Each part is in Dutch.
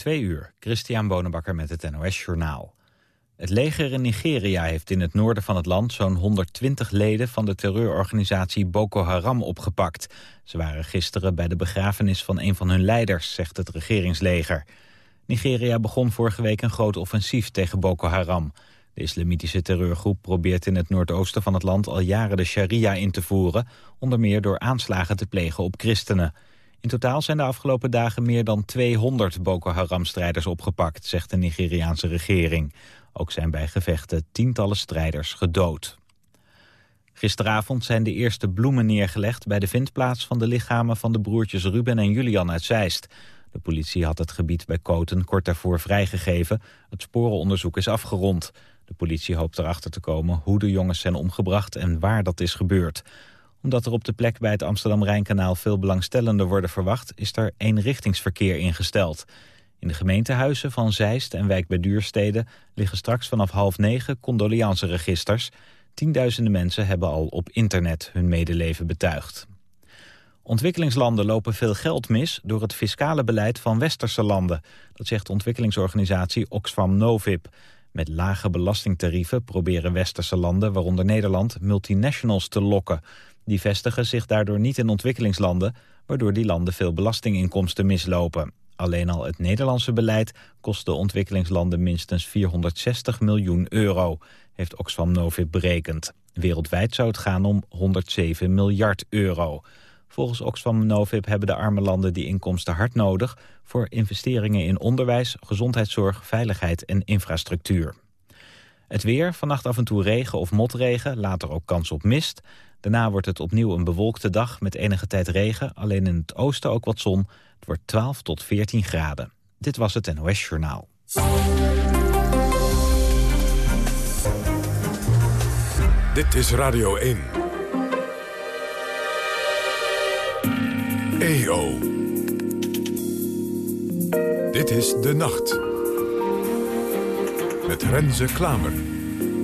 Twee uur, Christian Bonenbakker met het NOS Journaal. Het leger in Nigeria heeft in het noorden van het land zo'n 120 leden van de terreurorganisatie Boko Haram opgepakt. Ze waren gisteren bij de begrafenis van een van hun leiders, zegt het regeringsleger. Nigeria begon vorige week een groot offensief tegen Boko Haram. De islamitische terreurgroep probeert in het noordoosten van het land al jaren de sharia in te voeren, onder meer door aanslagen te plegen op christenen. In totaal zijn de afgelopen dagen meer dan 200 Boko Haram-strijders opgepakt, zegt de Nigeriaanse regering. Ook zijn bij gevechten tientallen strijders gedood. Gisteravond zijn de eerste bloemen neergelegd bij de vindplaats van de lichamen van de broertjes Ruben en Julian uit Zeist. De politie had het gebied bij Koten kort daarvoor vrijgegeven. Het sporenonderzoek is afgerond. De politie hoopt erachter te komen hoe de jongens zijn omgebracht en waar dat is gebeurd omdat er op de plek bij het Amsterdam-Rijnkanaal veel belangstellenden worden verwacht, is er eenrichtingsverkeer ingesteld. In de gemeentehuizen van Zeist en Wijk bij Duurstede liggen straks vanaf half negen condoleanceregisters. Tienduizenden mensen hebben al op internet hun medeleven betuigd. Ontwikkelingslanden lopen veel geld mis door het fiscale beleid van westerse landen. Dat zegt ontwikkelingsorganisatie Oxfam Novib. Met lage belastingtarieven proberen westerse landen, waaronder Nederland, multinationals te lokken. Die vestigen zich daardoor niet in ontwikkelingslanden, waardoor die landen veel belastinginkomsten mislopen. Alleen al het Nederlandse beleid kost de ontwikkelingslanden minstens 460 miljoen euro, heeft Oxfam Novib berekend. Wereldwijd zou het gaan om 107 miljard euro. Volgens Oxfam Novib hebben de arme landen die inkomsten hard nodig... voor investeringen in onderwijs, gezondheidszorg, veiligheid en infrastructuur. Het weer, vannacht af en toe regen of motregen, later ook kans op mist. Daarna wordt het opnieuw een bewolkte dag met enige tijd regen. Alleen in het oosten ook wat zon. Het wordt 12 tot 14 graden. Dit was het NOS Journaal. Dit is Radio 1. EO. Dit is De Nacht. Met Renze Klamer.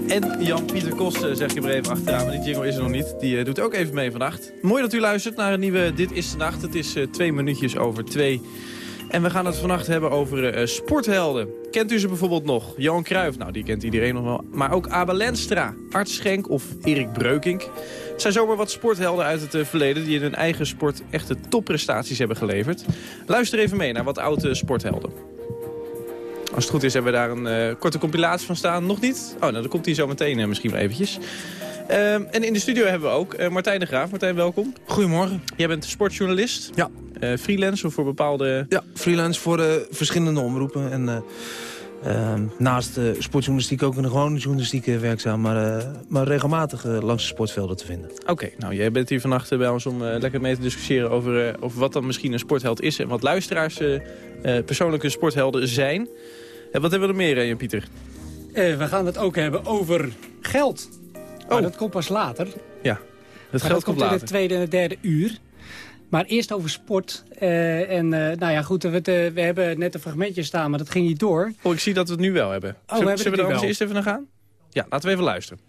En Jan-Pieter Kosten, zeg je er even achteraan. Maar die jingle is er nog niet. Die uh, doet ook even mee vannacht. Mooi dat u luistert naar een nieuwe Dit is de Nacht. Het is uh, twee minuutjes over twee. En we gaan het vannacht hebben over uh, sporthelden. Kent u ze bijvoorbeeld nog? Johan Cruijff, nou die kent iedereen nog wel. Maar ook Abel Lenstra, Art Schenk of Erik Breukink. Het zijn zomaar wat sporthelden uit het verleden... die in hun eigen sport echte topprestaties hebben geleverd. Luister even mee naar wat oude sporthelden. Als het goed is hebben we daar een uh, korte compilatie van staan. Nog niet? Oh, nou, dan komt hij zo meteen uh, misschien wel eventjes. Uh, en in de studio hebben we ook Martijn de Graaf. Martijn, welkom. Goedemorgen. Jij bent sportjournalist. Ja. freelance of voor bepaalde... Ja, freelance voor verschillende omroepen. En naast de sportjournalistiek ook in de gewone journalistiek werkzaam. Maar, maar regelmatig langs de sportvelden te vinden. Oké, nou jij bent hier vannacht bij ons om lekker mee te discussiëren over, over wat dan misschien een sportheld is. En wat luisteraars persoonlijke sporthelden zijn. En wat hebben we er meer, Jan Pieter? Uh, we gaan het ook hebben over geld. Maar oh. dat komt pas later. Ja, het geld dat komt later. in het tweede en het derde uur. Maar eerst over sport. Uh, en uh, nou ja, goed, we, we, hebben net een fragmentje staan, maar dat ging niet door. Oh, ik zie dat we het nu wel hebben. Oh, zullen we, zullen we er anders eerst even naar gaan? Ja, laten we even luisteren.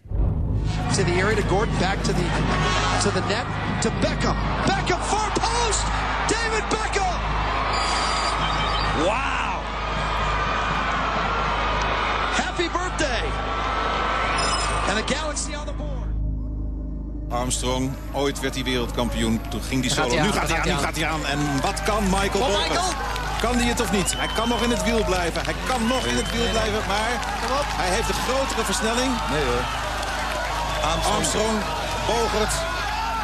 To the area to Gordon, back to the, to the net, to Beckham. Beckham, far post! David Beckham! Wow! Happy birthday! And a galaxy on the. Armstrong, ooit werd hij wereldkampioen. Toen ging hij solo. Gaat nu gaat hij aan, nu gaat hij aan. En wat kan Michael Oh! Kan hij het of niet? Hij kan nog in het wiel blijven. Hij kan nog in het wiel blijven, maar hij heeft de grotere versnelling. Nee hoor. Armstrong, Armstrong Bogert.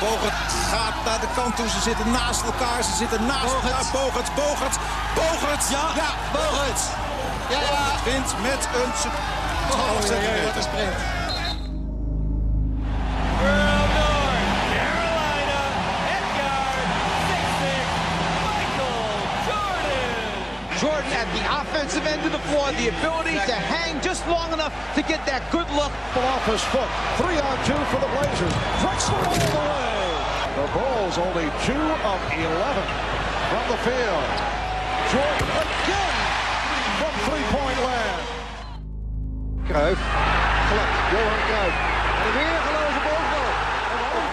Bogert gaat naar de kant toe. Ze zitten naast elkaar. Ze zitten naast Bogert. elkaar. Bogert, Bogert, Bogert. Ja, ja Bogert. Ja, ja. Wint met een Oh, half ja, ja, the end of the floor, the ability to hang just long enough to get that good look. off his foot. Three on two for the Blazers. Drexler all the way. The Bulls only two of 11 from the field. Jordan again from three-point land. Kruif. Glad. Johan Kruif. En weer gelozen bovenal.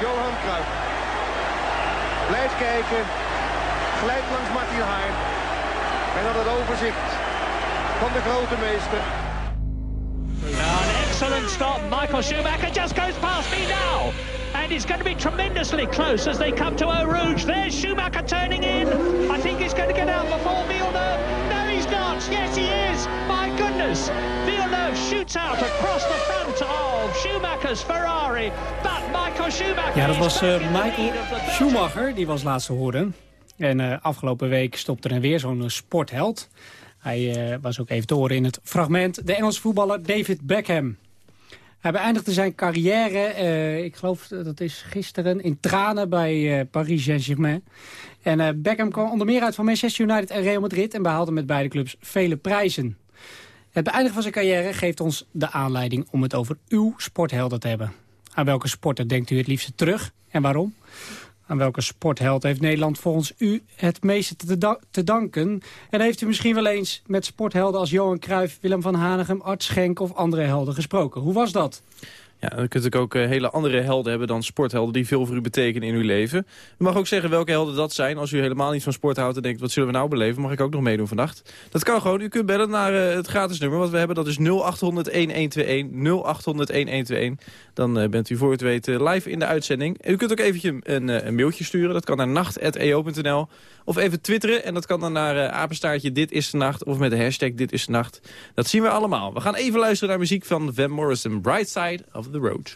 Johan Kruif. Blijft kijken. Glijdt langs Martin Heijn. En dan het overzicht van de grote meester. An excellent stop. Michael Schumacher just goes past me now. And it's going to be tremendously close as they come to Eau Rouge. There's Schumacher turning in. I think he's going to get out before Villeneuve. No, he's not. Yes, he is. My goodness. Villeneuve shoots out across the front of Schumacher's Ferrari. But Michael Schumacher Ja, dat was eh, Michael. Schumacher, die was laatst te horen. En eh, afgelopen week stopte er weer zo'n eh, sportheld. Hij eh, was ook even te horen in het fragment. De Engelse voetballer David Beckham. Hij beëindigde zijn carrière, eh, ik geloof dat is gisteren, in tranen bij eh, Paris Saint-Germain. En Beckham kwam onder meer uit van Manchester United en Real Madrid... en behaalde met beide clubs vele prijzen. Het beëindigen van zijn carrière geeft ons de aanleiding om het over uw sporthelden te hebben. Aan welke sporten denkt u het liefste terug en waarom? Aan welke sportheld heeft Nederland volgens u het meeste te, da- te danken? En heeft u misschien wel eens met sporthelden als Johan Cruijff, Willem van Hanegem, Art Schenk of andere helden gesproken? Hoe was dat? Ja, dan kunt u ook eh, hele andere helden hebben dan sporthelden die veel voor u betekenen in uw leven. U mag ook zeggen welke helden dat zijn. Als u helemaal niet van sport houdt en denkt, wat zullen we nou beleven? Mag ik ook nog meedoen vannacht? Dat kan gewoon. U kunt bellen naar eh, het gratis nummer wat we hebben. Dat is 0800-1121. 0800-1121. Dan eh, bent u voor het weten live in de uitzending. En u kunt ook eventjes een, een mailtje sturen. Dat kan naar nacht.eo.nl. Of even twitteren. En dat kan dan naar apenstaartje Dit is de Nacht. Of met de hashtag Dit is de Nacht. Dat zien we allemaal. We gaan even luisteren naar muziek van Van Morrison. Bright Side the Road.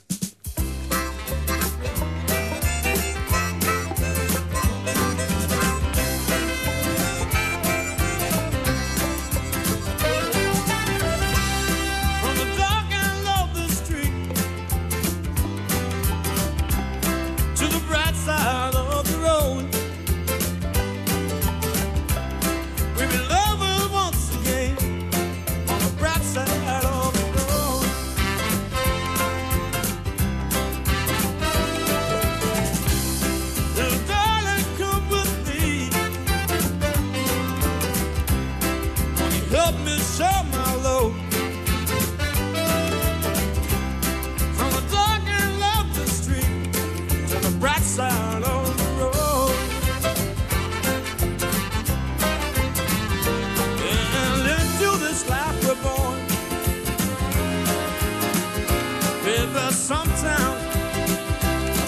Sometimes,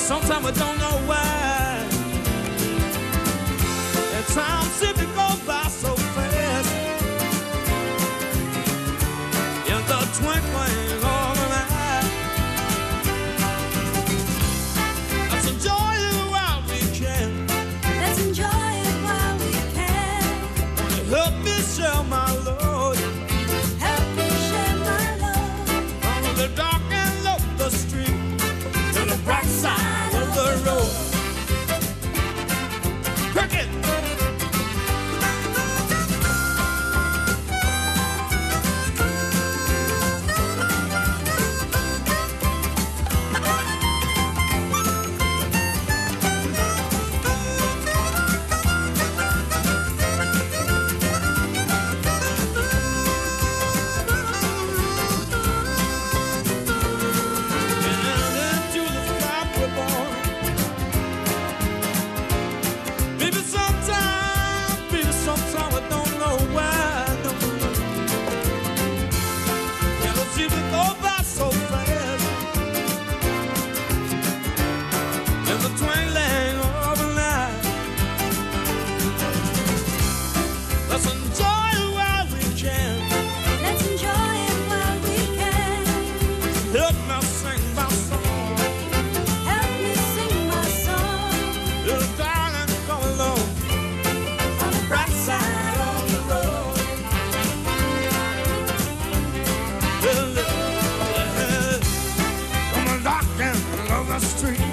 sometimes we don't know why. At times it the street,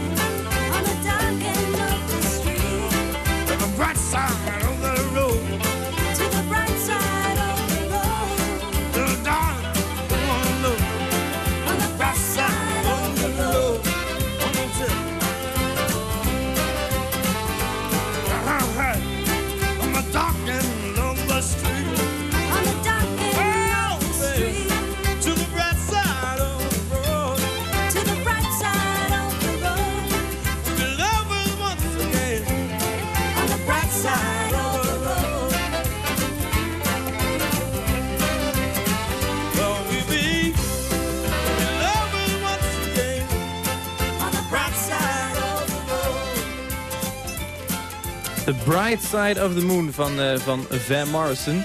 Bright Side of the Moon van, uh, van Van Morrison.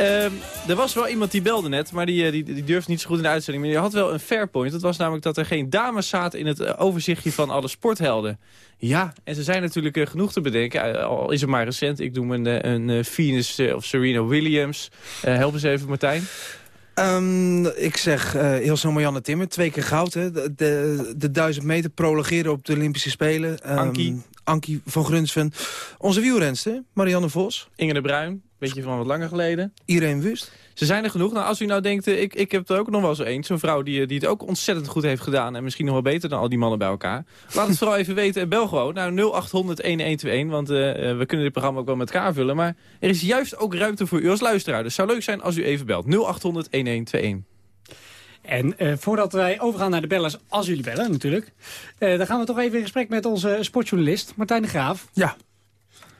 Uh, er was wel iemand die belde net, maar die, die, die durfde niet zo goed in de uitzending. Maar die had wel een fair point. Dat was namelijk dat er geen dames zaten in het overzichtje van alle sporthelden. Ja, en ze zijn natuurlijk uh, genoeg te bedenken. al is het maar recent. Ik noem een, een Venus of Serena Williams. help eens even, Martijn. Um, ik zeg uh, Ilse Marianne Timmer, twee keer goud. Hè. De, de, de duizend meter prolongeren op de Olympische Spelen. Um, Ankie. Ankie van Grunsven. Onze wielrenster, Marianne Vos. Inge de Bruin, beetje van wat langer geleden. Irene Wust. Ze zijn er genoeg. Nou, als u nou denkt, eh, ik, ik heb er ook nog wel zo eens. Zo'n vrouw die, die het ook ontzettend goed heeft gedaan. En misschien nog wel beter dan al die mannen bij elkaar. Laat het vooral even weten en bel gewoon naar 0800-1121. Want uh, we kunnen dit programma ook wel met elkaar vullen. Maar er is juist ook ruimte voor u als luisteraar. Dus het zou leuk zijn als u even belt. 0800-1121. En uh, voordat wij overgaan naar de bellers, als jullie bellen natuurlijk... Uh, dan gaan we toch even in gesprek met onze sportjournalist Martijn de Graaf. Ja.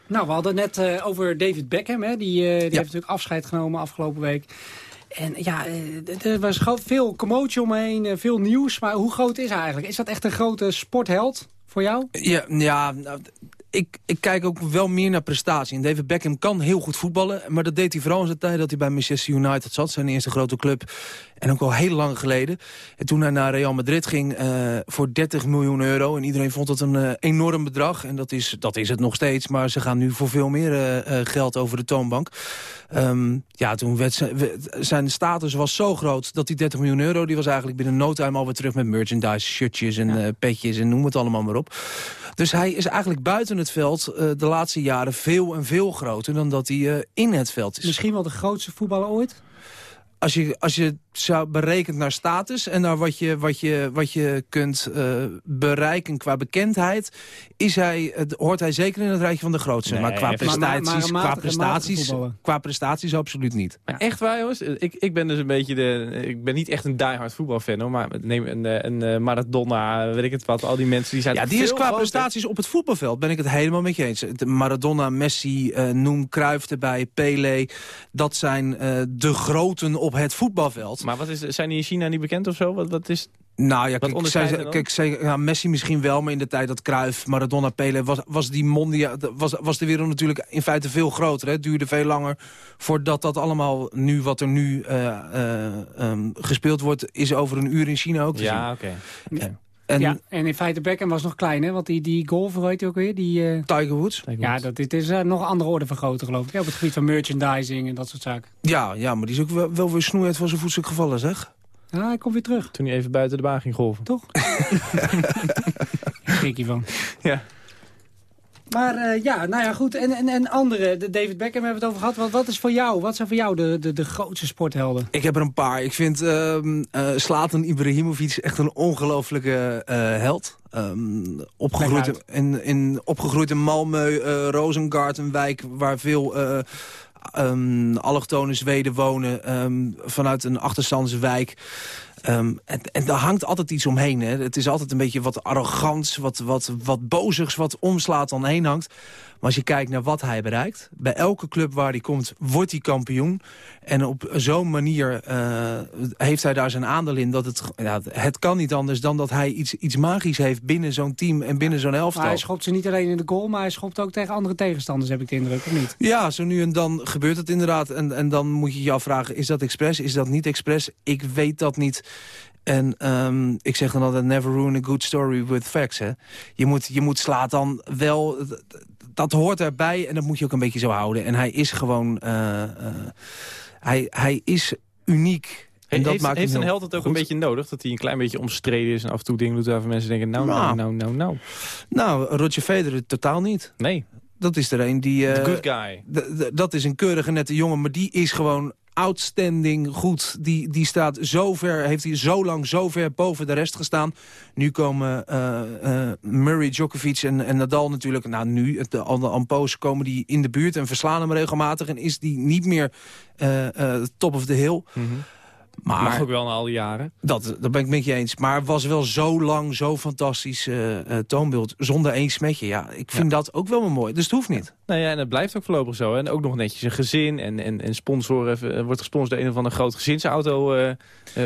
Nou, we hadden net uh, over David Beckham. Hè? Die, die ja. heeft natuurlijk afscheid genomen afgelopen week. En ja, er was veel commotie omheen, veel nieuws. Maar hoe groot is hij eigenlijk? Is dat echt een grote sportheld voor jou? Ja, ja nou, ik, ik kijk ook wel meer naar prestatie. En David Beckham kan heel goed voetballen. Maar dat deed hij vooral in zijn tijd dat hij bij Manchester United zat. Zijn eerste grote club. En ook al heel lang geleden. En toen hij naar Real Madrid ging uh, voor 30 miljoen euro. En iedereen vond het een uh, enorm bedrag. En dat is, dat is het nog steeds. Maar ze gaan nu voor veel meer uh, geld over de toonbank. Um, ja, toen werd zijn, zijn status was zo groot dat die 30 miljoen euro... die was eigenlijk binnen no time alweer terug met merchandise, shirtjes en ja. petjes en noem het allemaal maar op. Dus hij is eigenlijk buiten het veld uh, de laatste jaren veel en veel groter dan dat hij uh, in het veld is. Misschien wel de grootste voetballer ooit? Als je, als je zou berekent naar status en naar wat je, wat je, wat je kunt uh, bereiken qua bekendheid, is hij, uh, hoort hij zeker in het rijtje van de grootste. Nee, maar qua prestaties, maar, maar qua prestaties, qua prestaties absoluut niet. Maar echt waar jongens? Ik, ik ben dus een beetje de, ik ben niet echt een diehard voetbalfan hoor, maar neem een, een, een Maradona, weet ik het wat, al die mensen die zijn Ja, die is qua groter. prestaties op het voetbalveld, ben ik het helemaal met je eens. Maradona, Messi, uh, noem Cruijff erbij, Pele, dat zijn de groten op het voetbalveld. Maar wat is, zijn die in China niet bekend of zo? Wat, wat is... Nou ja, kijk, zij, kijk zij, ja, Messi misschien wel, maar in de tijd dat Cruyff, Maradona, Pele... was, was, die mondia, was, was de wereld natuurlijk in feite veel groter. Het duurde veel langer voordat dat allemaal nu, wat er nu uh, uh, um, gespeeld wordt... is over een uur in China ook te ja, oké. Okay. Okay. En, ja, en in feite Beckham was nog klein, hè? Want die, die golfer, weet je ook weer? Die, uh... Tiger Woods. Tiger ja, dat, dit is uh, nog een andere orde van grootte, geloof ik. Hè? Op het gebied van merchandising en dat soort zaken. Ja, ja maar die is ook wel, wel weer snoeihard van zijn voetstuk gevallen, zeg. Ja, hij komt weer terug. Toen hij even buiten de baan ging golven. Toch? Schrik je van. Ja. Maar uh, ja, nou ja, goed. En, en, en andere, de David Beckham hebben we het over gehad. Wat, wat is voor jou, wat zijn voor jou de, de, de grootste sporthelden? Ik heb er een paar. Ik vind uh, uh, Zlatan Ibrahimovic echt een ongelofelijke held. Um, opgegroeid, in, in, opgegroeid in Malmö, uh, Rosengard, een wijk waar veel uh, um, allochtone Zweden wonen. Um, vanuit een achterstandswijk. Um, en, en daar hangt altijd iets omheen. Hè. Het is altijd een beetje wat arrogants, wat, wat, wat bozigs, wat omslaat dan heen hangt. Maar als je kijkt naar wat hij bereikt... bij elke club waar hij komt, wordt hij kampioen. En op zo'n manier uh, heeft hij daar zijn aandeel in... dat het, ja, het kan niet anders dan dat hij iets, iets magisch heeft binnen zo'n team... en binnen zo'n elftal. Maar hij schopt ze niet alleen in de goal... maar hij schopt ook tegen andere tegenstanders, heb ik de indruk, of niet? Ja, zo nu en dan gebeurt het inderdaad. En, en dan moet je je afvragen, is dat expres? Is dat niet expres? Ik weet dat niet. En um, ik zeg dan altijd, never ruin a good story with facts. Hè? Je, moet, je moet slaat dan wel dat hoort erbij en dat moet je ook een beetje zo houden. En hij is gewoon... Uh, uh, hij, hij is uniek. En dat heeft, maakt heeft een held het ook goed. een beetje nodig? Dat hij een klein beetje omstreden is en af en toe dingen doet waarvan mensen denken... nou, nou, nou, nou, nou. Nou, Roger Federer totaal niet. Nee. Dat is er een die... Uh, The good guy. Dat is een keurige nette jongen, maar die is gewoon outstanding goed. Die, die staat zo ver, heeft hij zo lang zo ver boven de rest gestaan. Nu komen uh, uh, Murray, Djokovic en, en Nadal natuurlijk... nou nu, de Ampos komen die in de buurt en verslaan hem regelmatig... en is die niet meer uh, top of the hill... Mm. Maar, Mag ook wel na al die jaren. Dat, dat ben ik met je eens. Maar het was wel zo lang, zo fantastisch eh, eh, toonbeeld. Zonder één smetje. Ja, ik vind dat ook wel mooi. Dus het hoeft niet. Nou ja, en het blijft ook voorlopig zo. hè. En ook nog netjes een gezin. En, en, en sponsoren, eh, wordt gesponsord door een of andere grote gezinsauto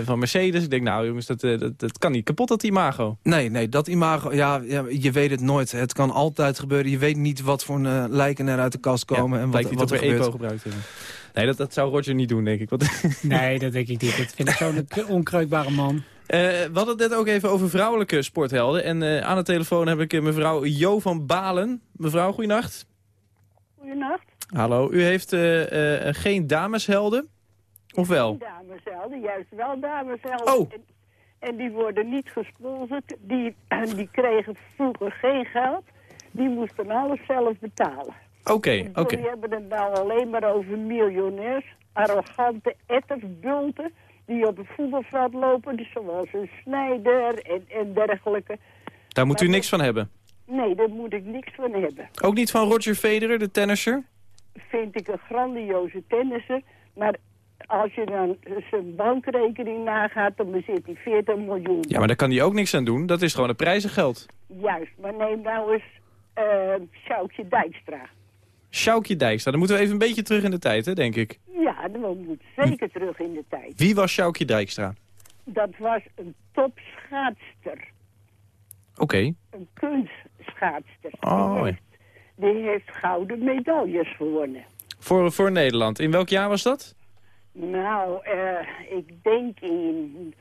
van Mercedes. Ik denk, nou jongens, dat, dat, dat kan niet kapot, dat imago. Nee, nee, dat imago, ja, ja, je weet het nooit. Het kan altijd gebeuren. Je weet niet wat voor eh, lijken er uit de kast komen. en wat, wat er gebeurt. EPO gebruikt hebben. Nee, dat, dat zou Roger niet doen, denk ik. Want, Nee, dat denk ik niet. Dat vind ik zo'n onkreukbare man. Eh, we hadden het net ook even over vrouwelijke sporthelden. En eh, aan de telefoon heb ik eh, mevrouw Jo van Balen. Mevrouw, goeienacht. Goedenacht. Hallo, u heeft eh, eh, geen dameshelden? Of wel? Dameshelden, juist wel dameshelden. Oh. En, en die worden niet gesponsord. Die, die kregen vroeger geen geld. Die moesten alles zelf betalen. Oké, oké. Die hebben het nou alleen maar over miljonairs. Arrogante etters, bulten. Die op het voetbalveld lopen. dus Zoals een snijder en, en dergelijke. Daar moet u niks van hebben. Nee, daar moet ik niks van hebben. Ook niet van Roger Federer, de tennisser? vind ik een grandioze tennisser. Maar als je dan zijn bankrekening nagaat, dan bezit hij 40 miljoen. Ja, maar daar kan hij ook niks aan doen. Dat is gewoon het prijzengeld. Juist, maar neem nou eens uh, Sjoukje Dijkstra. Sjoukje Dijkstra, dan moeten we even een beetje terug in de tijd, hè, denk ik. Ja, we moeten zeker terug in de tijd. Wie was Sjoukje Dijkstra? Dat was een topschaatster. Oké. Een kunstschaatster. Oh, die, heeft, die heeft gouden medailles gewonnen. Voor, voor Nederland. In welk jaar was dat? Nou, uh, ik denk in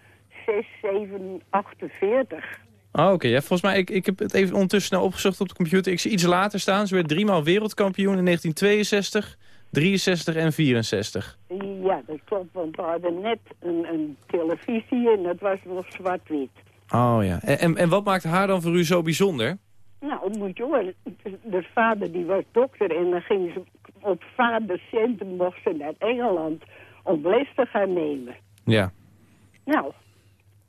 6, 7, 48. Oh, oké. Ja, volgens mij, ik, ik heb het even ondertussen snel opgezocht op de computer. Ik zie iets later staan. Ze werd driemaal wereldkampioen in 1962, 63 en 64. Ja, dat klopt, want we hadden net een, een televisie en dat was nog zwart-wit. Oh ja. En, en, en wat maakt haar dan voor u zo bijzonder? Nou, moet je horen. De vader die was dokter en dan ging ze op vadercenten mocht ze naar Engeland om les te gaan nemen. Ja. Nou,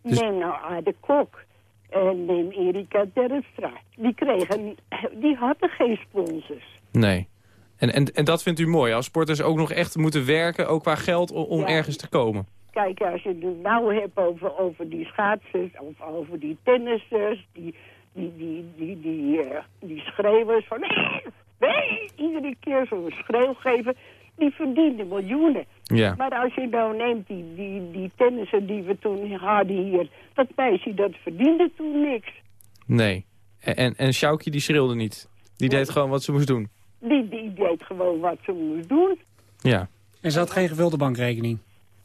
dus... neem nou Aarde Kok en neem Erika Terpstra. Die kregen, die hadden geen sponsors. Nee. En, en, en dat vindt u mooi, als sporters ook nog echt moeten werken, ook qua geld, om, om ja. ergens te komen? Kijk, als je het nou hebt over, over die schaatsers of over die tennissers, die, die, die, die, die, uh, die schreeuwers van... Nee, nee, iedere keer zo'n schreeuw geven, die verdienen miljoenen. Ja. Maar als je nou neemt die, die, die tennisser die we toen hadden hier, dat meisje dat verdiende toen niks. Nee. En, en, en Sjoukje die schreeuwde niet. Die deed gewoon wat ze moest doen. Die, die deed gewoon wat ze moest doen. Ja. En ze had geen gevulde bankrekening?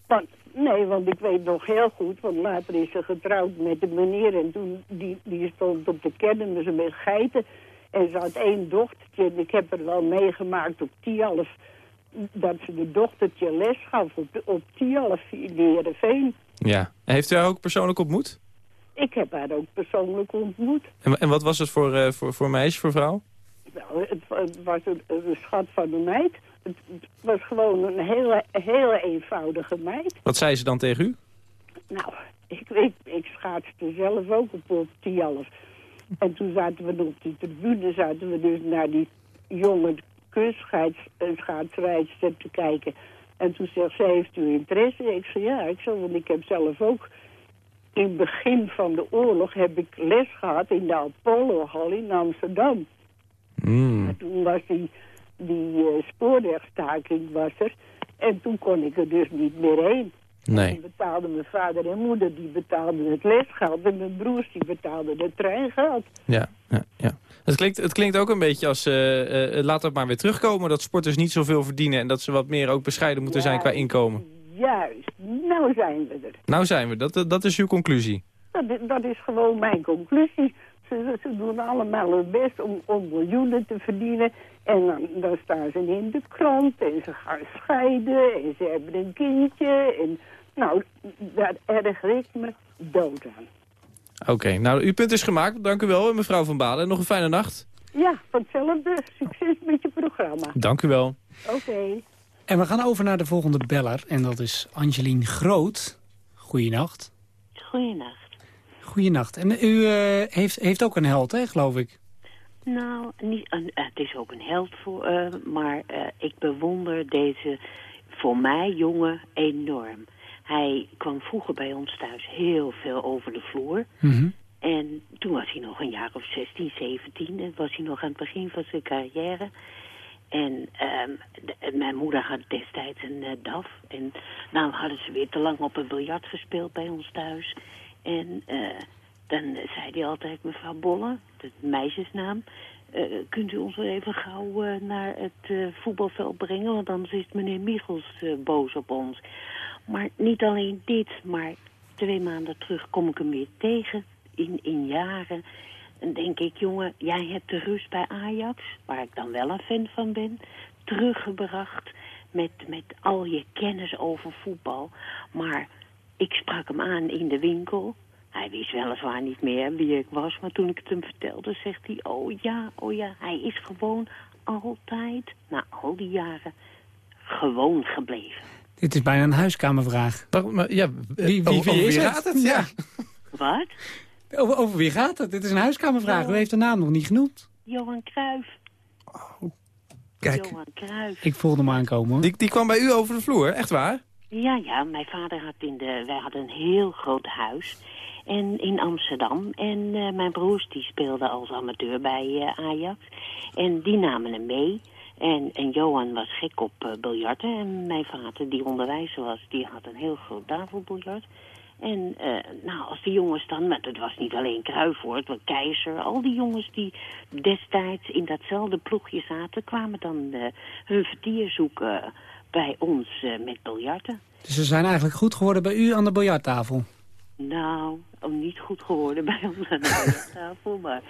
Want, nee, want ik weet nog heel goed, want later is ze getrouwd met een meneer... en toen die, die stond op de kermis met geiten... en ze had één dochtertje en ik heb er wel meegemaakt op Tialf... dat ze de dochtertje les gaf op, op Tialf in Heerenveen. Ja. Heeft u haar ook persoonlijk ontmoet? Ik heb haar ook persoonlijk ontmoet. En, en wat was het voor, uh, voor, voor meisje, voor vrouw? Nou, het, het was een, een, schat van een meid. Het, het, was gewoon een hele, hele eenvoudige meid. Wat zei ze dan tegen u? Nou, ik, ik, ik schaatste zelf ook op, op Tialf. En toen zaten we op die tribune, zaten we dus naar die jonge kunstschaatsrijdster te kijken. En toen zegt ze, heeft u interesse? Ik zei, ja, ik zei, want ik heb zelf ook... In het begin van de oorlog heb ik les gehad in de Apollo-hal in Amsterdam. Mm. En toen was die, die uh, spoorwegstaking was er. En toen kon ik er dus niet meer heen. Nee. En betaalden mijn vader en moeder, die betaalden het lesgeld. En mijn broers, die betaalden het treingeld. Ja, ja. Het, klinkt, het klinkt ook een beetje als, uh, uh, laat dat maar weer terugkomen... dat sporters niet zoveel verdienen en dat ze wat meer ook bescheiden moeten ja, zijn qua inkomen. Juist, nou zijn we er. Nou zijn we, dat, dat is uw conclusie. Dat, dat is gewoon mijn conclusie. Ze, ze, doen allemaal hun best om, om miljoenen te verdienen. En dan, dan, staan ze in de krant en ze gaan scheiden en ze hebben een kindje. En nou, daar erger ik me dood aan. Oké, okay, nou, uw punt is gemaakt. Dank u wel, mevrouw Van Balen. Nog een fijne nacht. Ja, van hetzelfde. Succes met je programma. Dank u wel. Oké. Okay. En we gaan over naar de volgende beller. En dat is Angelien Groot. Goeienacht. Goeienacht. Goeienacht. En u uh, heeft, heeft ook een held, hè, geloof ik? Nou, niet, uh, het is ook een held, voor, uh, maar ik bewonder deze voor mij jongen enorm. Hij kwam vroeger bij ons thuis heel veel over de vloer. Mhm. En toen was hij nog een jaar of 16, 17. En was hij nog aan het begin van zijn carrière. En ehm, de- mijn moeder had destijds een eh, DAF. En nou hadden ze weer te lang op een biljart gespeeld bij ons thuis. En eh, dan zei hij altijd, mevrouw Bolle, de meisjesnaam... eh, kunt u ons wel even gauw naar het voetbalveld brengen? Want anders is meneer Michels boos op ons. Maar niet alleen dit, maar twee maanden terug kom ik hem weer tegen in, in jaren. En denk ik, jongen, jij hebt de rust bij Ajax, waar ik dan wel een fan van ben, teruggebracht met, met al je kennis over voetbal. Maar ik sprak hem aan in de winkel. Hij wist weliswaar niet meer wie ik was, maar toen ik het hem vertelde, zegt hij, oh ja, oh ja, hij is gewoon altijd, na al die jaren, gewoon gebleven. Dit is bijna een huiskamervraag. Maar, ja, wie, wie, over wie is het? gaat het? Ja. Wat? Over, over wie gaat het? Dit is een huiskamervraag. U heeft de naam nog niet genoemd. Johan Cruijff. Kijk. Johan Cruijff. Ik voelde hem aankomen. Die, die kwam bij u over de vloer, echt waar? Ja, ja, mijn vader had in de... Wij hadden een heel groot huis en, in Amsterdam. En eh, mijn broers die speelden als amateur bij eh, Ajax. En die namen hem mee. En, en Johan was gek op eh, biljarten. En mijn vader, die onderwijzer was, die had een heel groot tafelbiljart. En eh, nou, als die jongens dan, maar het was niet alleen het was Keizer. Al die jongens die destijds in datzelfde ploegje zaten, kwamen dan eh, hun vertier zoeken bij ons met biljarten. Dus ze zijn eigenlijk goed geworden bij u aan de biljarttafel. Nou, niet goed geworden bij ons aan de tafel, maar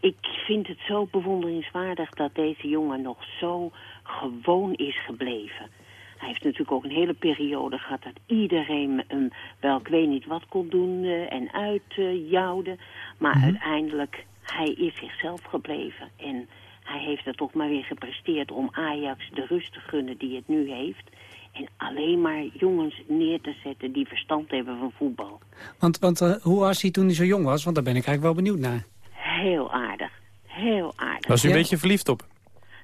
ik vind het zo bewonderingswaardig dat deze jongen nog zo gewoon is gebleven. Hij heeft natuurlijk ook een hele periode gehad dat iedereen hem wel, ik weet niet wat kon doen eh, en uitjouwde. maar uiteindelijk, hij is zichzelf gebleven. En hij heeft er toch maar weer gepresteerd om Ajax de rust te gunnen die het nu heeft. En alleen maar jongens neer te zetten die verstand hebben van voetbal. Want, want eh, hoe was hij toen hij zo jong was? Want daar ben ik eigenlijk wel benieuwd naar. Heel aardig. Heel aardig. Was u een Ja. beetje verliefd op?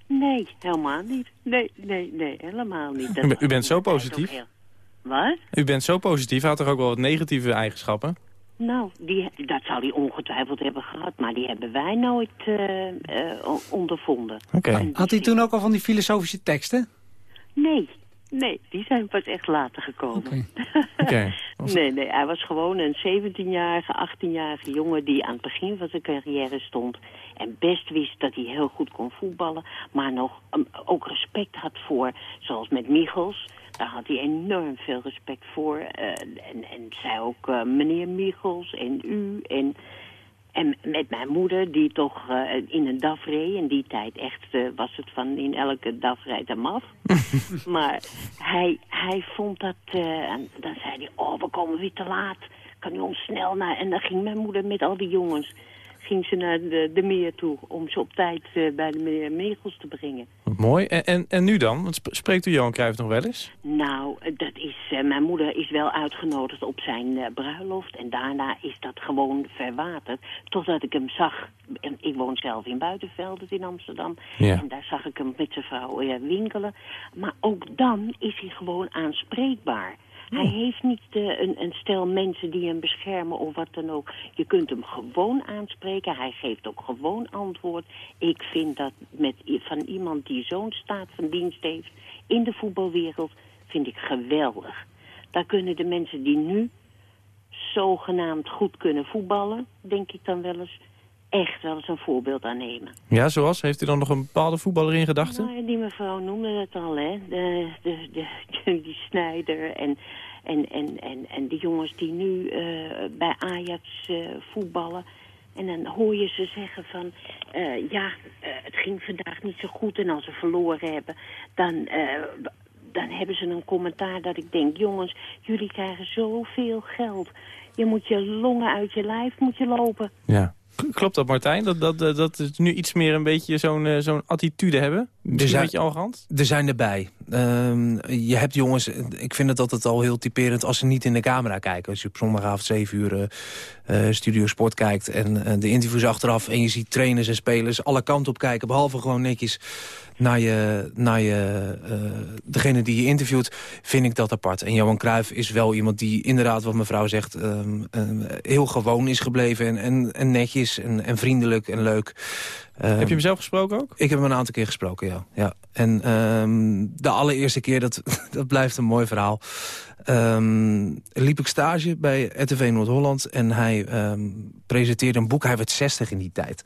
Nee, helemaal niet. Nee, nee, nee, helemaal niet. Dat U, bent- was u bent zo positief. heel- Wat? U bent zo positief. Hij had toch ook wel wat negatieve eigenschappen? Nou, die, dat zal hij ongetwijfeld hebben gehad, maar die hebben wij nooit eh, eh, o- ondervonden. En Had hij toen ook al van die filosofische teksten? Nee, nee, die zijn pas echt later gekomen. Oké. Nee, nee, hij was gewoon een 17-jarige, 18-jarige jongen die aan het begin van zijn carrière stond. En best wist dat hij heel goed kon voetballen, maar nog um, ook respect had voor, zoals met Michels. Daar had hij enorm veel respect voor. eh, en, en zei ook eh, meneer Michels en u en... En met mijn moeder, die toch eh, in een DAF reed. In die tijd echt eh, was het van in elke DAF rijdt hem af. maar hij, hij vond dat... eh, en dan zei hij, oh, we komen weer te laat. Kan u ons snel naar... En dan ging mijn moeder met al die jongens... ging ze naar de, de meer toe om ze op tijd eh, bij de meneer Megels te brengen. Mooi. En, en, en nu dan? Want sp- spreekt u Johan Cruijff nog wel eens? Nou, eh, dat is, eh, mijn moeder is wel uitgenodigd op zijn bruiloft. En daarna is dat gewoon verwaterd. Totdat ik hem zag. En ik woon zelf in Buitenveldert in Amsterdam. Ja. En daar zag ik hem met zijn vrouw winkelen. Maar ook dan is hij gewoon aanspreekbaar. Hij heeft niet eh, een, een stel mensen die hem beschermen of wat dan ook. Je kunt hem gewoon aanspreken. Hij geeft ook gewoon antwoord. Ik vind dat met, van iemand die zo'n staat van dienst heeft in de voetbalwereld, vind ik geweldig. Daar kunnen de mensen die nu zogenaamd goed kunnen voetballen, denk ik dan wel eens, echt wel eens een voorbeeld aan nemen. Ja, zoals? Heeft u dan nog een bepaalde voetballer in gedachten? Nou, die mevrouw noemde het al, hè. De, de, de, die Snijder en, en, en, en, en de jongens die nu eh, bij Ajax eh, voetballen. En dan hoor je ze zeggen van, eh, ja, het ging vandaag niet zo goed. En als ze verloren hebben, dan, dan hebben ze een commentaar dat ik denk... jongens, jullie krijgen zoveel geld. Je moet je longen uit je lijf moet je lopen. Ja. Klopt dat, Martijn? Dat, dat, dat, dat nu iets meer een beetje zo'n uh, zo'n attitude hebben? Een beetje arrogant? Er zijn erbij. Uh, je hebt jongens, ik vind het altijd al heel typerend als ze niet in de camera kijken. Als je op zondagavond 7 uur uh, Studio Sport kijkt en de interviews achteraf... en je ziet trainers en spelers alle kanten op kijken... behalve gewoon netjes naar, je, naar je, degene die je interviewt, vind ik dat apart. En Johan Cruijff is wel iemand die inderdaad, wat mevrouw zegt... Um, heel gewoon is gebleven en, en, en netjes en, en vriendelijk en leuk. Heb je hem zelf gesproken ook? Ik heb hem een aantal keer gesproken, ja. ja. En um, de allereerste keer, dat, dat blijft een mooi verhaal... Um, liep ik stage bij RTV Noord-Holland en hij um, presenteerde een boek. Hij werd 60 in die tijd.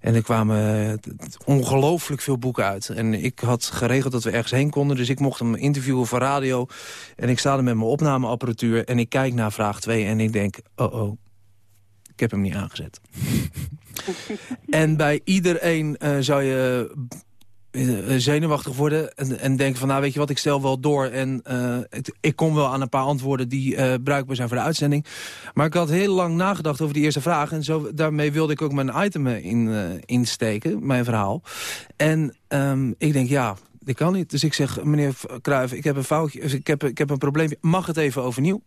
En er kwamen ongelooflijk veel boeken uit. En ik had geregeld dat we ergens heen konden, dus ik mocht hem interviewen voor radio. En ik sta er met mijn opnameapparatuur en ik kijk naar vraag 2 en ik denk, oh oh, ik heb hem niet aangezet. en bij iedereen uh, zou je eh, zenuwachtig worden en, en denken van, nou weet je wat, ik stel wel door. En ik kom wel aan een paar antwoorden die bruikbaar zijn voor de uitzending. Maar ik had heel lang nagedacht over die eerste vraag. En zo, daarmee wilde ik ook mijn item in, uh, insteken, mijn verhaal. En um, ik denk, ja, dit kan niet. Dus ik zeg, meneer Kruijf, ik heb een foutje, ik heb, ik heb een probleempje. Mag het even overnieuw?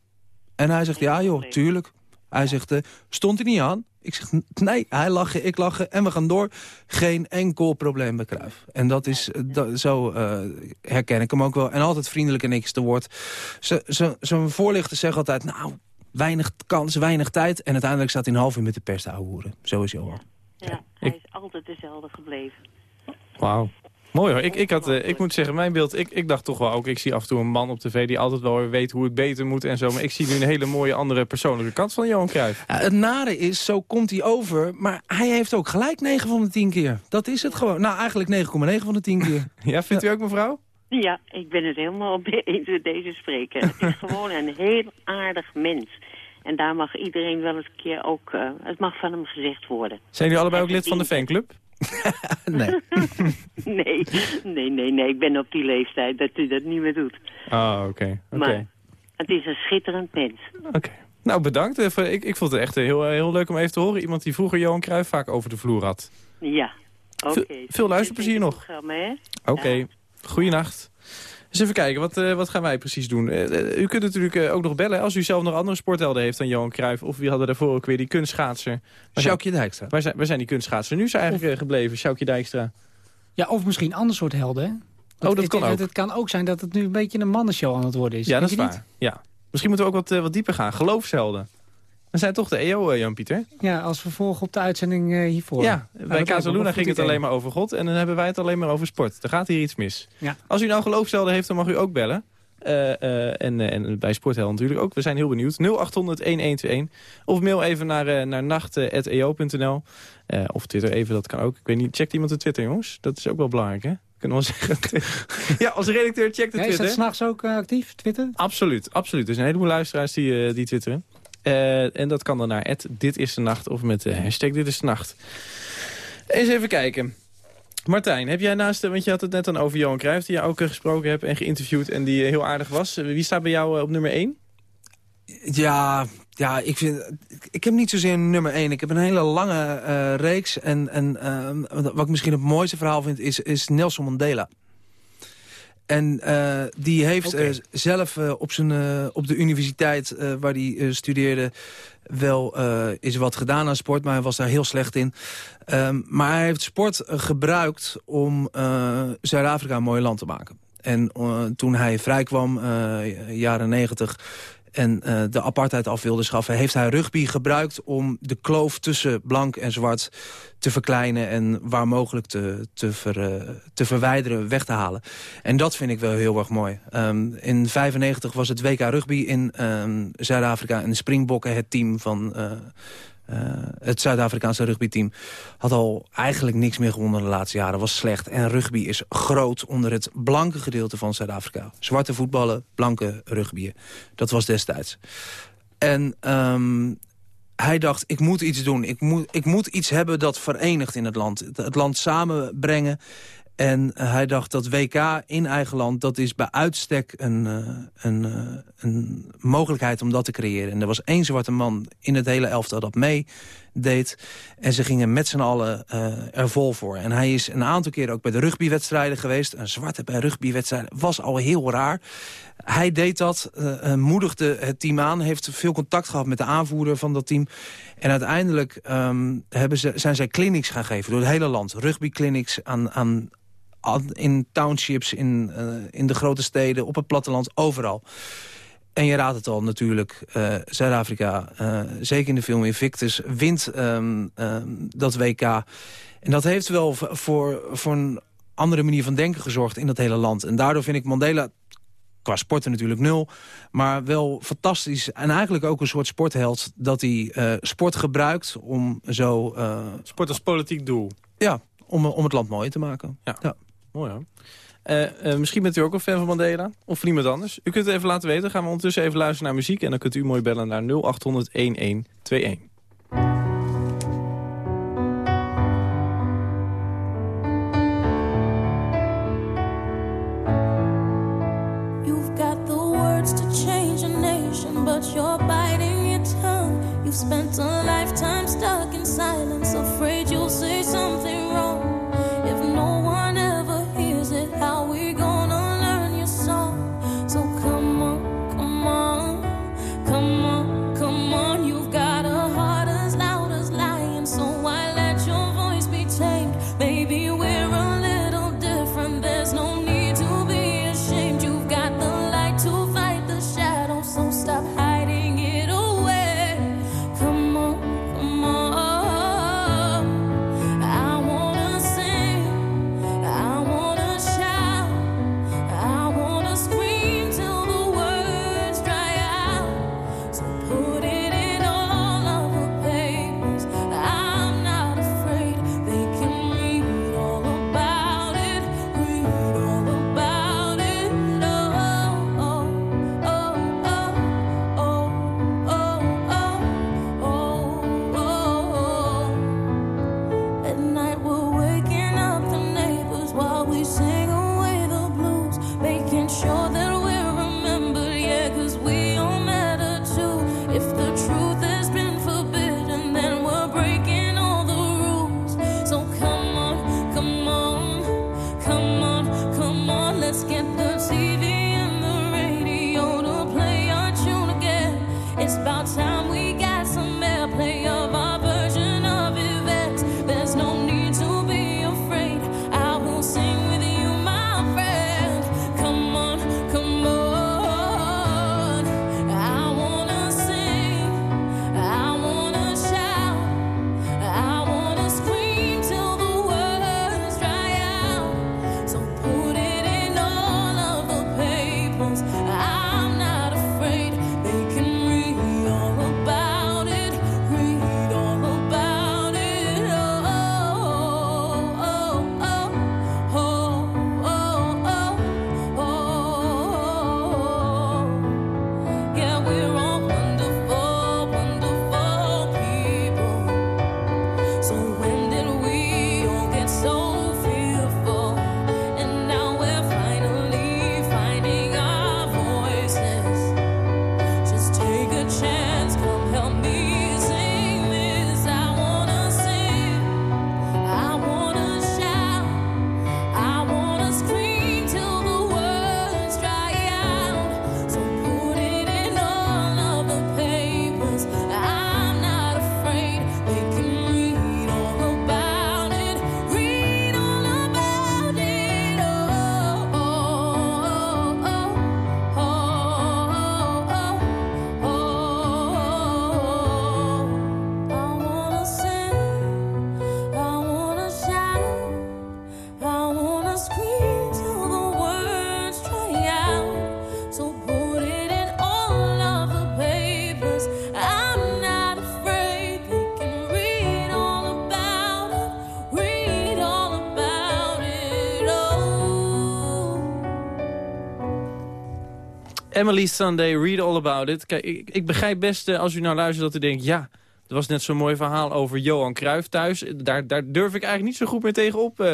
En hij zegt, ja joh, tuurlijk. Hij zegt, stond er niet aan? Ik zeg, nee, hij lachen, ik lachen en we gaan door. Geen enkel probleem bij Cruijff. En dat is, dat, zo uh, herken ik hem ook wel. En altijd vriendelijk en niks te woord. Zo'n voorlichter zegt altijd, nou, weinig kans, weinig tijd. En uiteindelijk staat hij een half uur met de pers te hoeren. Zo is Johan. Ja, ja, hij is altijd dezelfde gebleven. Wauw. Mooi hoor. Ik, ik, had, uh, ik moet zeggen, mijn beeld, ik, ik dacht toch wel ook... ik zie af en toe een man op tv die altijd wel weet hoe het beter moet en zo. Maar ik zie nu een hele mooie andere persoonlijke kant van Johan Cruijff. Ja, het nare is, zo komt hij over. Maar hij heeft ook gelijk 9 van de 10 keer. Dat is het gewoon. Nou, eigenlijk 9,9 van de 10 keer. ja, vindt u ook mevrouw? Ja, ik ben het helemaal op eens deze spreker. Het is gewoon een heel aardig mens. En daar mag iedereen wel eens een keer ook... Uh, het mag van hem gezegd worden. Zijn jullie allebei ook lid van de fanclub? nee. nee. Nee, nee, nee. Ik ben op die leeftijd dat u dat niet meer doet. Ah, oké. Okay. Maar het is een schitterend mens. Oké. Nou, bedankt. Even, ik, ik vond het echt heel, heel leuk om even te horen. Iemand die vroeger Johan Cruijff vaak over de vloer had. Ja, oké. Okay. Veel luisterplezier nog. Oké. Okay. Ja. Goeienacht. Dus even kijken, wat, uh, wat gaan wij precies doen? Uh, u kunt natuurlijk uh, ook nog bellen als u zelf nog andere sporthelden heeft dan Johan Cruijff. Of wie hadden daarvoor ook weer die kunstschaatser. Sjoukje Dijkstra. Waar zijn, waar zijn die kunstschaatsen nu zijn eigenlijk of, gebleven, Sjoukje Dijkstra? Ja, of misschien een ander soort helden. Dat, oh, dat het, kan ook. Het, kan ook zijn dat het nu een beetje een mannenshow aan het worden is. Ja, dat is waar. Niet? Ja. Misschien moeten we ook wat, wat dieper gaan. Geloofshelden. We zijn toch de EO, uh, Jan-Pieter? Ja, als vervolg op de uitzending uh, hiervoor. Ja, bij Casaluna ging het alleen maar over God. En dan hebben wij het alleen maar over sport. Er gaat hier iets mis. Ja. Als u nou geloofstelden heeft, dan mag u ook bellen. Uh, uh, en, uh, en bij Sporthel natuurlijk ook. We zijn heel benieuwd. 0800-1121. Of mail even naar, naar nacht.eo.nl. of Twitter even, dat kan ook. Ik weet niet, checkt iemand de Twitter, jongens? Dat is ook wel belangrijk, hè? Kunnen we zeggen. ja, als redacteur checkt de ja, Twitter. Is dat s'nachts ook actief, Twitter? Absoluut, absoluut. Er zijn een heleboel luisteraars die, die twitteren. En dat kan dan naar dit is de nacht of met hashtag dit is de nacht. Eens even kijken. Martijn, heb jij naast, want je had het net dan over Johan Cruijff... die je ook gesproken hebt en geïnterviewd en die heel aardig was. Wie staat bij jou op nummer 1? Ja, ja ik, vind, ik heb niet zozeer nummer 1. Ik heb een hele lange reeks. En, en wat ik misschien het mooiste verhaal vind, is, is Nelson Mandela. En uh, die heeft okay. uh, zelf uh, op, zijn, op de universiteit waar hij studeerde wel is wat gedaan aan sport, maar hij was daar heel slecht in. Um, maar hij heeft sport gebruikt om Zuid-Afrika een mooi land te maken. En toen hij vrijkwam, jaren negentig, en uh, de apartheid af wilde schaffen... heeft hij rugby gebruikt om de kloof tussen blank en zwart te verkleinen... en waar mogelijk te, te, ver, uh, te verwijderen, weg te halen. En dat vind ik wel heel erg mooi. Um, in 95 was het WK rugby in um, Zuid-Afrika... en de Springbokken het team van... Uh, uh, het Zuid-Afrikaanse rugbyteam had al eigenlijk niks meer gewonnen de laatste jaren. Was slecht. En rugby is groot onder het blanke gedeelte van Zuid-Afrika. Zwarte voetballen, blanke rugbyen. Dat was destijds. En um, hij dacht, ik moet iets doen. Ik moet, ik moet iets hebben dat verenigt in het land. Het land samenbrengen. En hij dacht dat WK in eigen land, dat is bij uitstek een, een, een mogelijkheid om dat te creëren. En er was één zwarte man in het hele elftal dat meedeed. En ze gingen met z'n allen er vol voor. En hij is een aantal keren ook bij de rugbywedstrijden geweest. Een zwarte bij rugbywedstrijden was al heel raar. Hij deed dat, moedigde het team aan, heeft veel contact gehad met de aanvoerder van dat team. En uiteindelijk um, hebben ze, zijn zij clinics gaan geven door het hele land. Rugbyclinics aan, aan, in townships, in, uh, in de grote steden, op het platteland, overal. En je raadt het al natuurlijk, uh, Zuid-Afrika, zeker in de film Invictus, wint um, um, dat WK. En dat heeft wel voor, voor een andere manier van denken gezorgd in dat hele land. En daardoor vind ik Mandela qua sporten natuurlijk nul. Maar wel fantastisch. En eigenlijk ook een soort sportheld. Dat hij uh, sport gebruikt om zo... Uh, sport als politiek doel. Ja, om, om het land mooier te maken. Ja, ja. Mooi hoor. Uh, misschien bent u ook een fan van Mandela. Of van iemand anders. U kunt het even laten weten. Gaan we ondertussen even luisteren naar muziek. En dan kunt u mooi bellen naar 0800 1121. but you're biting your tongue. You've spent a lifetime stuck in silence, afraid you'll say something Emily Sunday, read all about it. Kijk, ik, ik begrijp best uh, als u nou luistert dat u denkt... ja, Er was net zo'n mooi verhaal over Johan Cruijff thuis. Daar, daar durf ik eigenlijk niet zo goed meer tegenop uh,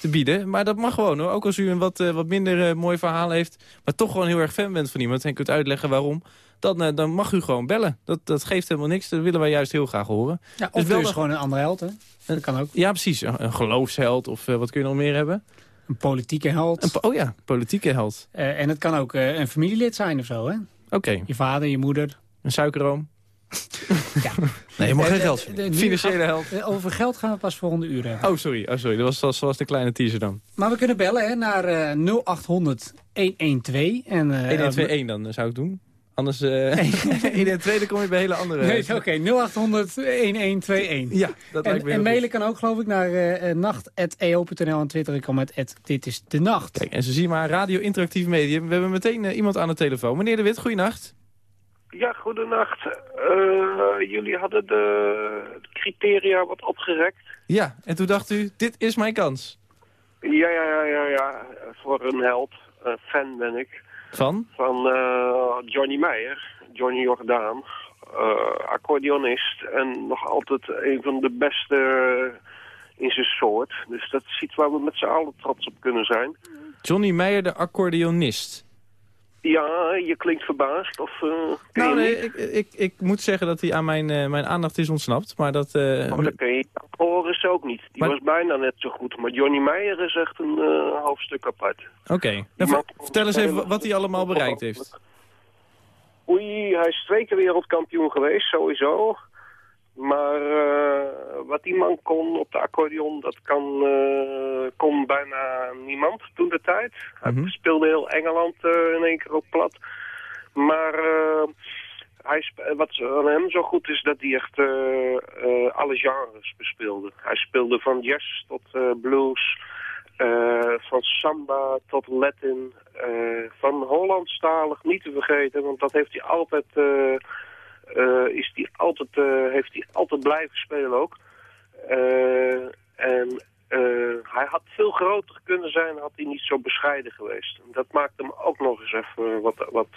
te bieden. Maar dat mag gewoon hoor. Ook als u een wat, uh, wat minder mooi verhaal heeft... maar toch gewoon heel erg fan bent van iemand... en kunt uitleggen waarom... Dan, dan mag u gewoon bellen. Dat, dat geeft helemaal niks. Dat willen wij juist heel graag horen. Ja, of dus wel dus gewoon een andere held, hè? Dat kan ook. Ja, precies. Een geloofsheld of wat kun je nog meer hebben? Een politieke held. Een, oh ja, politieke held. en het kan ook een familielid zijn of zo, hè? Oké. Okay. Je vader, je moeder. Een suikerroom. ja. Nee, je mag geen geld Financiële held. Over geld gaan we pas volgende uur hebben. Oh, sorry. Oh, sorry. Dat was, zoals de kleine teaser dan. Maar we kunnen bellen hè, naar uh, 0800 112. En, uh, 1121 dan zou ik doen. Anders uh, 112 dan kom je bij hele andere... Nee, oké. Okay, 0800 1121. Ja, dat lijkt me En mailen kan ook geloof ik naar uh, nacht.eo.nl en Twitter kan met dit is de nacht. Kijk, en ze zien maar radio interactief medium. We hebben meteen uh, iemand aan de telefoon. Meneer De Wit, goeienacht. Ja, goedenacht. Uh, jullie hadden de criteria wat opgerekt. Ja, en toen dacht u, dit is mijn kans. Ja, ja, ja, ja, ja. voor een held. Fan ben ik. Van? Van uh, Johnny Meijer, Johnny Jordaan. accordeonist en nog altijd een van de beste in zijn soort. Dus dat is iets waar we met z'n allen trots op kunnen zijn. Johnny Meijer, de accordeonist. Ja, je klinkt verbaasd. Of, uh, nou nee, ik, ik, ik moet zeggen dat hij aan mijn, uh, mijn aandacht is ontsnapt. Maar dat... Uh, oh, dat kun je ze ook niet. Die maar... was bijna net zo goed. Maar Johnny Meijer is echt een hoofdstuk apart. Oké. Okay. Nou, vertel eens even wat hij allemaal bereikt heeft. Oei, hij is twee keer wereldkampioen geweest, sowieso. Maar uh, wat die man kon op de accordeon, dat kan, uh, kon bijna niemand toen de tijd. Hij Mhm. speelde heel Engeland uh, in één keer ook plat. Maar hij wat aan hem zo goed is, dat hij echt alle genres bespeelde. Hij speelde van jazz tot blues, van samba tot Latin, van Hollandstalig niet te vergeten, want dat heeft hij altijd... Uh, is die altijd, uh, heeft hij altijd blijven spelen ook. Uh, en hij had veel groter kunnen zijn, had hij niet zo bescheiden geweest. Dat maakt hem ook nog eens even wat, wat,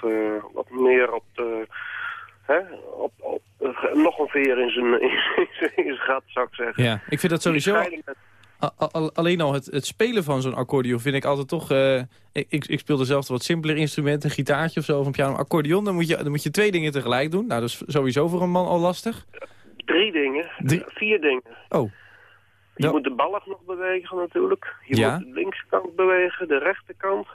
wat meer op de... Hè, op, op, nog een veer in zijn, in, zijn, in zijn gat, zou ik zeggen. Ja, ik vind dat sowieso... Alleen al het, het spelen van zo'n accordeon vind ik altijd toch... Uh, ik, ik speelde zelf wat simpeler instrumenten, een gitaartje of zo, of een piano. Accordeon, dan moet, je, dan moet je twee dingen tegelijk doen. Nou, dat is sowieso voor een man al lastig. Drie dingen, Drie... vier dingen. Oh. Je moet de ballig nog bewegen natuurlijk. Je Ja. moet de linkerkant bewegen, de rechterkant.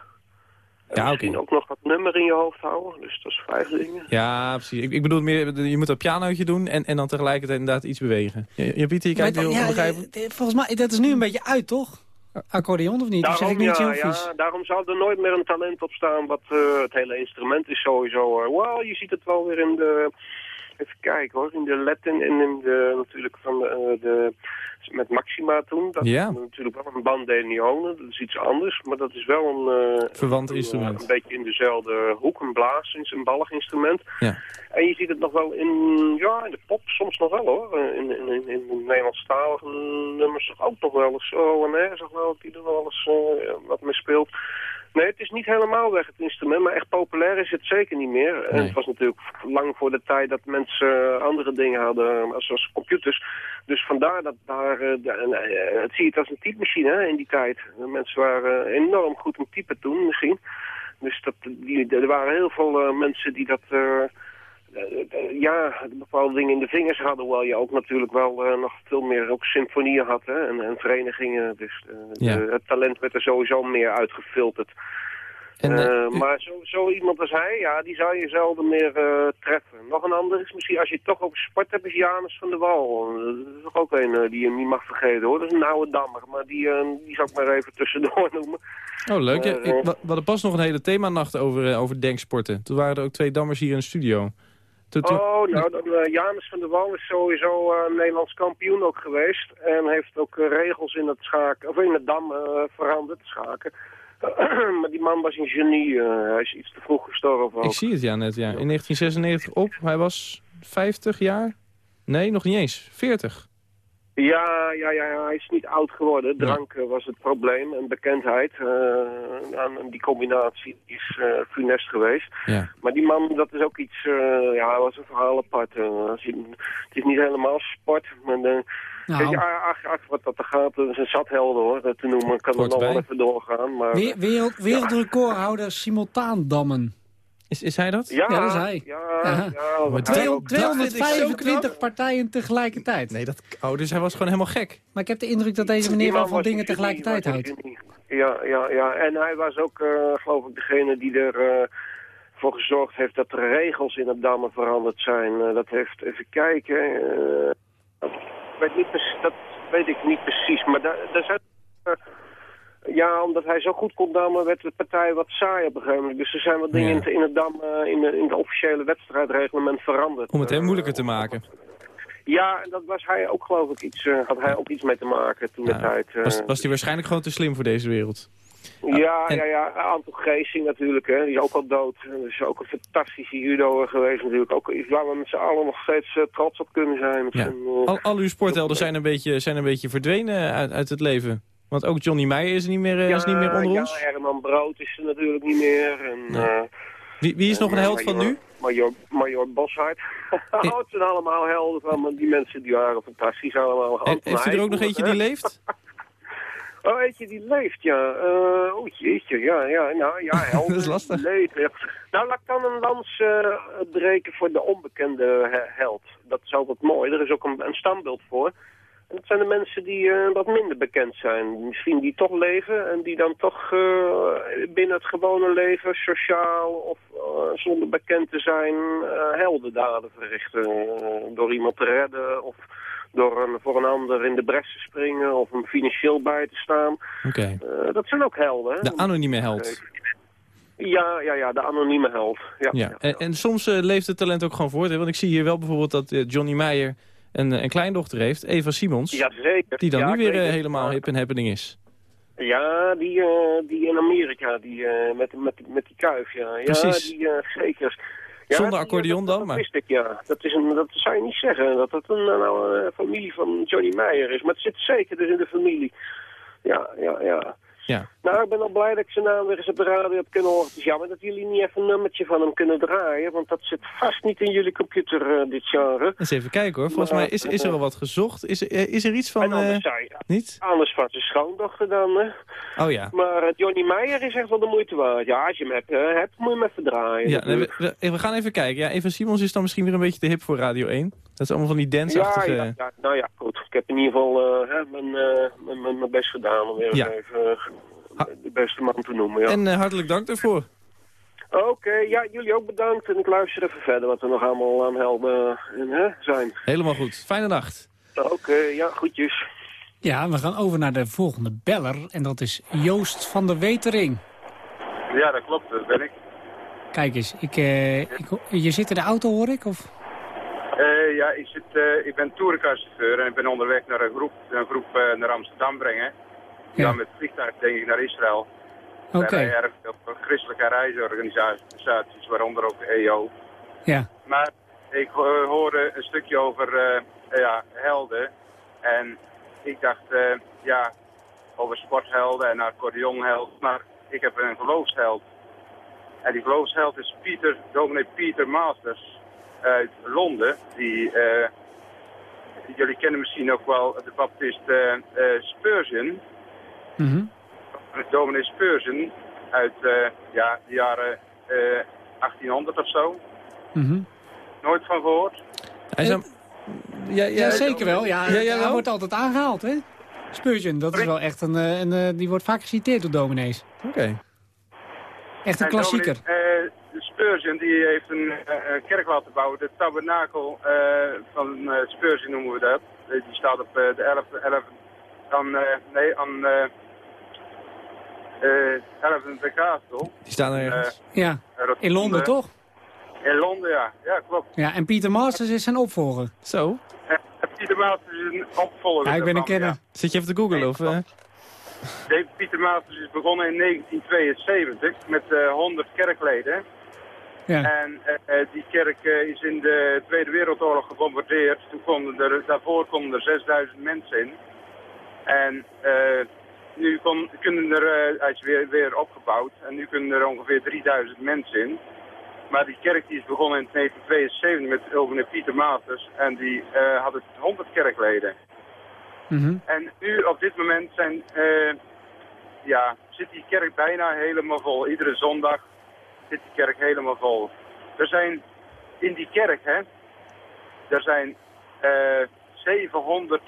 En Ja, oké. misschien ook nog wat nummer in je hoofd houden. Dus dat is vijf dingen. Ja, precies. Ik, ik bedoel meer, je moet een pianootje doen en, en dan tegelijkertijd inderdaad iets bewegen. Ja, ja Pieter, je kijkt heel ja, onbegrijpelijk. eh, Volgens mij, dat is nu een beetje uit, toch? Accordeon of niet? Of zeg ik Daarom, niet ja, heel vies? ja, daarom zou er nooit meer een talent op staan. Wat eh, het hele instrument is sowieso... eh wel, je ziet het wel weer in de... Even kijken hoor, in de Latin en in de, natuurlijk van de, eh, de, met Maxima toen. Dat Ja. is natuurlijk wel een bandeneone, dat is iets anders. Maar dat is wel een... eh, Verwant een, instrument. Een beetje in dezelfde hoek, een blaas, in zijn ballinstrument. Ja. En je ziet het nog wel in, ja, in de pop soms nog wel hoor. Eh, In, in, in, in de Nederlandstalige nummers ook nog wel eens zo en nog wel die er wel eens eh, wat mee speelt. Nee, het is niet helemaal weg het instrument, maar echt populair is het zeker niet meer. En het was natuurlijk lang voor de tijd dat mensen eh, andere dingen hadden, als- zoals computers. Dus vandaar dat daar, eh, eh, het zie je het als een typemachine hè, in die tijd. Mensen waren eh, enorm goed in typen toen misschien. Dus dat, die, er waren heel veel eh, mensen die dat... eh, eh, eh, ja, bepaalde dingen in de vingers hadden, hoewel je ook natuurlijk wel eh, nog veel meer ook symfonieën had hè, en, en verenigingen. Dus eh, Ja. de- het talent werd er sowieso meer uitgefilterd. En, eh, Eh, maar zo, zo iemand als hij, ja, die zou je zelden meer eh, treffen. Nog een ander is misschien, als je het toch over sport hebt, is Janus van der Wal. Dat is toch ook een eh, die je niet mag vergeten hoor. Dat is een oude dammer, maar die, eh, die zou ik maar even tussendoor noemen. Oh, leuk. Ja, Eh, ik, we hadden pas nog een hele themanacht over, eh, over denksporten. Toen waren er ook twee dammers hier in de studio. Oh, nou, eh, Janus van der Wal is sowieso eh, Nederlands kampioen ook geweest. En heeft ook eh, regels in het schaken, of in het dam veranderd, schaken. maar die man was een genie. hij is iets te vroeg gestorven ook. Ik zie het ja net, ja. In 1996 op. Hij was 50 jaar? Nee, nog niet eens. 40. Ja, ja, ja, hij is niet oud geworden. Drank eh, was het probleem en bekendheid. eh, aan aan die combinatie is eh funest geweest. Ja. Maar die man, dat is ook iets, eh, ja, was een verhaal apart. eh. Het is niet helemaal sport, maar eh, Nou. ach, ach, wat dat er gaat, dat is een zat helder hoor, dat te noemen. Ik kan er nog wel even doorgaan, maar... We- wereld, wereldrecordhouder simultaan dammen. Is, is hij dat? ja, Ja, dat is hij. Ja, Ja. ja, Maar ja, twee- ook- 225 partijen tegelijkertijd. Nee, dat, oh, dus hij was gewoon helemaal gek. Maar ik heb de indruk dat deze meneer wel van dingen tegelijkertijd houdt. Ja, ja, ja. En hij was ook, eh, geloof ik, degene die er eh, voor gezorgd heeft dat er regels in het dammen veranderd zijn. Eh, dat heeft, even kijken, dat, weet niet, dat weet ik niet precies. Maar daar, daar zijn... ja, omdat hij zo goed kon dammen, werd de partij wat saai op een gegeven moment. Dus er zijn wat dingen Ja. in, het- in het dam, in, de, in het officiële wedstrijdreglement veranderd. Om het hem moeilijker te maken. Ja, en dat was hij ook geloof ik iets, eh, had hij ook iets mee te maken toen de Ja. tijd. eh. Was, was hij waarschijnlijk gewoon te slim voor deze wereld? Ja, en- ja, ja. Anton Geesing natuurlijk, hè. Die is ook al dood. Dat is ook een fantastische judoer geweest natuurlijk. Ook iets waar we met z'n allen nog steeds eh, trots op kunnen zijn. Ja. Al, al uw sporthelden zijn een beetje, zijn een beetje verdwenen uit, uit het leven. Want ook Johnny Meijer is niet meer, eh, is niet meer onder ja, ons. Herman Brood is er natuurlijk niet meer. En, Nee. eh, Wie, wie is nog een en, held van nu? Major, Major Boshart. oh, het zijn allemaal helden van. Die mensen die waren fantastisch allemaal. Anton heeft u er ook nog eentje die leeft? Oh, eentje die leeft, ja. Eh oh, jeetje, ja, ja. Nou, ja, helder. Dat is lastig. Leeft, ja. Nou, laat ik dan een lans eh, breken voor de onbekende he- held. Dat is altijd mooi. Er is ook een, een standbeeld voor. En dat zijn de mensen die eh, wat minder bekend zijn. Misschien die toch leven en die dan toch eh, binnen het gewone leven, sociaal of eh, zonder bekend te zijn, heldendaden verrichten. Door iemand te redden of door een, voor een ander in de bres te springen of hem financieel bij te staan. Oké. Dat zijn ook helden. Hè? De anonieme held. Ja, ja, ja, de anonieme held. Ja, Ja. En, en soms leeft het talent ook gewoon voort. Hè? Want ik zie hier wel bijvoorbeeld dat Johnny Meijer een, eh, een kleindochter heeft, Eva Simons. Ja, zeker. Die dan Ja, nu weer eh, helemaal hip en happening is. Ja, die, eh, die in Amerika, die, met, met, met die kuif, ja. Ja, Precies. die uh, zeker. Ja, Zonder die, accordeon dat, dan, dat maar- ik, ja. Dat, is een, dat zou je niet zeggen, dat het een, nou, familie van Johnny Meijer is. Maar het zit zeker dus in de familie. Ja, ja, ja. Ja. Nou, ik ben al blij dat ik zijn naam weer eens op de radio heb kunnen horen. Het is jammer dat jullie niet even een nummertje van hem kunnen draaien. Want dat zit vast niet in jullie computer eh, dit jaar. Eens even kijken hoor. Volgens Maar, mij is, is er al wat gezocht. Is, er- eh, is er iets van... En anders, eh, zou je, niet? anders van zijn schoondochter dan, hè. Oh ja. Maar eh, Johnny Meijer is echt wel de moeite waard. Ja, als je hem hebt, eh, hebt moet je hem even draaien. Ja, nee, we, we- we gaan even kijken. Ja, Eva Simons is dan misschien weer een beetje te hip voor Radio 1. Dat is allemaal van die ja, dance-achtige... ja, ja, nou ja, goed. Ik heb in ieder geval eh, hè, mijn, eh, mijn, mijn, mijn best gedaan om weer Ja. even eh, de beste man te noemen. Ja. En hartelijk dank daarvoor. Oké, ja, jullie ook bedankt. En ik luister even verder wat er nog allemaal aan helden hè, zijn. Helemaal goed. Fijne nacht. Oké, ja, goedjes. Ja, we gaan over naar de volgende beller. En dat is Joost van der Wetering. Ja, dat klopt. Dat ben ik. Kijk eens, ik, eh, ik, je zit in de auto hoor ik? Of? Eh, ja, ik, zit, eh, ik ben touringcarchauffeur en ik ben onderweg naar een groep, een groep eh, naar Amsterdam brengen. Ja. dan met vliegtuig denk ik naar Israël. Oké. Bij erg veel christelijke reisorganisaties, waaronder ook de EO. Ja. Maar ik ho- hoorde een stukje over eh, ja, helden. En ik dacht, eh, ja, over sporthelden en accordeonheld. Maar ik heb een geloofsheld. En die geloofsheld is Pieter, dominee Pieter Masters uit Londen. Die, eh, jullie kennen misschien ook wel de baptist eh, eh, Spurgeon. Mhm. Dominee Spurgeon uit eh, ja, de jaren eh, 1800 of zo. Mhm. Nooit van gehoord. Hij is ja, Ja, zeker wel. Ja, Ja, jij hij wordt altijd aangehaald, hè? Spurgeon, dat is wel echt een... eh, een eh, die wordt vaak geciteerd door dominees. Oké. Echt een En klassieker. dominee, Spurgeon die heeft een eh, eh, kerk laten bouwen. De tabernakel eh, van eh, Spurgeon noemen we dat. Die staat op eh, de 11, 11 aan, eh, nee, aan eh eh 11 de Castle. Die staan er ergens. Ja, in Londen toch? In Londen, ja. Ja, klopt. Ja, en Pieter Masters is zijn opvolger. Zo. Pieter Maasters is een opvolger. Ja, ik ben een kenner. Zit je even te googlen of... eh? Dave Pieter Maasters is begonnen in 1972 met eh 100 kerkleden. Ja. En eh, eh, die kerk eh, is in de Tweede Wereldoorlog gebombardeerd. Toen konden er, daarvoor konden er 6000 mensen in. En nu kon, kunnen er, hij is weer, weer opgebouwd. En nu kunnen er ongeveer 3000 mensen in. Maar die kerk die is begonnen in 1972 met Ulven Pieter Maters. En die eh hadden 100 kerkleden. Mhm. En nu op dit moment zijn, ja, zit die kerk bijna helemaal vol. Iedere zondag zit die kerk helemaal vol. Er zijn in die kerk, hè, er zijn eh 700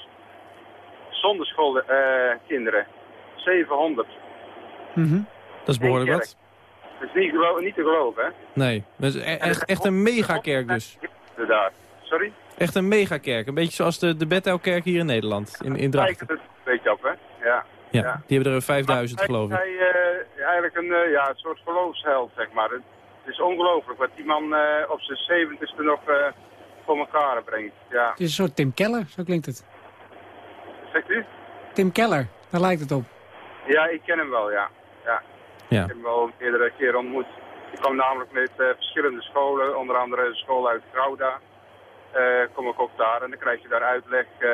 zonderschoolkinderen. kinderen 700. Dat is behoorlijk wat. Dat is niet, niet te geloven, hè? Nee, dat is e- echt, echt een megakerk dus. Daar. Sorry? Echt een megakerk. Een beetje zoals de, de Bethelkerk hier in Nederland, in, in Lijkt Drachten. het een beetje op, hè? Ja. Ja, die hebben er 5000 Hij- geloof ik. Hij eh, eigenlijk een, eh, ja, een soort geloofsheld, zeg maar. Het, is ongelooflijk wat die man eh, op zijn zeventigste nog eh, voor elkaar brengt. Ja. Het is een soort Tim Keller, zo klinkt het. Zegt u? Tim Keller, daar lijkt het op. Ja, ik ken hem wel, ja. ja. Ja. Ik heb hem wel meerdere keren ontmoet. Ik kwam namelijk met eh, verschillende scholen, onder andere een school uit Gouda. Eh, kom ik ook daar en dan krijg je daar uitleg eh,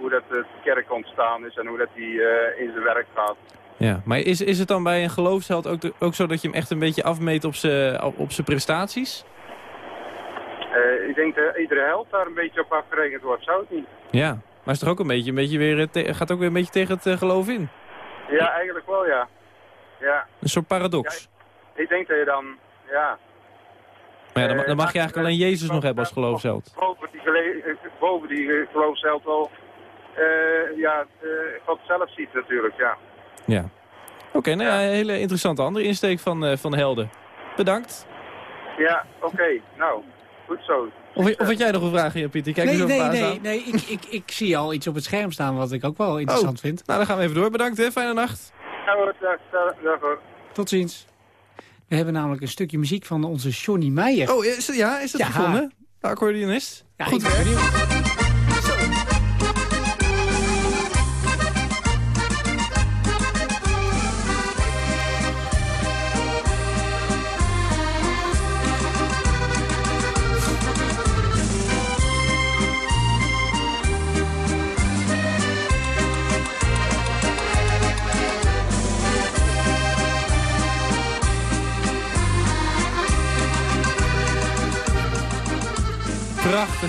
hoe dat de kerk ontstaan is en hoe dat die eh, in zijn werk gaat. Ja, maar is, is het dan bij een geloofsheld ook, de- ook zo dat je hem echt een beetje afmeet op zijn op, zijn prestaties? Ik denk dat iedere held daar een beetje op afgerekend wordt, zou het niet? Ja, maar is toch ook een beetje, een beetje weer, gaat ook weer een beetje tegen het geloof in? Ja, eigenlijk wel, ja. Ja, Een soort paradox. ik denk dat je dan, ja, Maar ja, dan, Eh, dan mag je eigenlijk alleen Jezus nog hebben als geloofsheld. boven die, eh, boven die eh, geloofsheld wel, eh, ja, eh, God zelf ziet natuurlijk, ja. Ja. Oké, nou ja, een hele interessante andere insteek van, eh, van helden. Bedankt. Ja, oké, nou, goed zo. Of, of had jij nog een vraag, Jan Pieter? Kijk nee, nee, nee, aan. nee. Ik, ik, ik zie al iets op het scherm staan wat ik ook wel interessant Oh, vind. Nou, dan gaan we even door. Bedankt, hè. Fijne nacht. Ja, hoor, dag, dag, dag, hoor. Tot ziens. We hebben namelijk een stukje muziek van onze Johnny Meijer. Oh, is, ja, is dat Ja. gevonden? De accordeonist? Ja, Goed ik ben werk. benieuwd.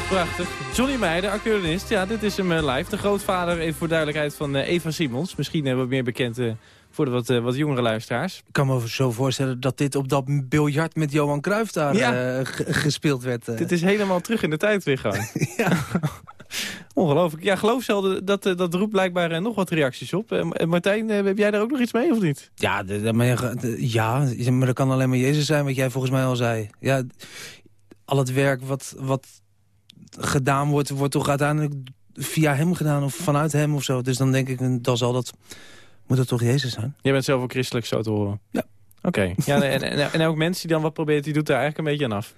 Prachtig. Johnny Meijer, accordeonist. Ja, dit is hem eh, live. De grootvader, even voor duidelijkheid, van eh, Eva Simons. Misschien eh, wat meer bekend voor de wat, wat jongere luisteraars. Ik kan me zo voorstellen dat dit op dat biljart met Johan Cruijff daar Ja. ge- gespeeld werd. Dit is helemaal terug in de tijd weer gewoon. Ongelooflijk. Ja, geloofshelden, dat, eh, dat roept blijkbaar nog wat reacties op. Martijn, heb jij daar ook nog iets mee of niet? Ja, de, de- ja, maar dat kan alleen maar Jezus zijn, wat jij volgens mij al zei. Ja, al het werk wat, wat gedaan wordt, wordt toch uiteindelijk via hem gedaan of vanuit hem of zo. Dus dan denk ik, dan zal dat, moet dat toch Jezus zijn? Jij bent zelf ook christelijk zo te horen. Ja. Oké. Ja, en, en, en elk mens die dan wat probeert, die doet daar eigenlijk een beetje aan af.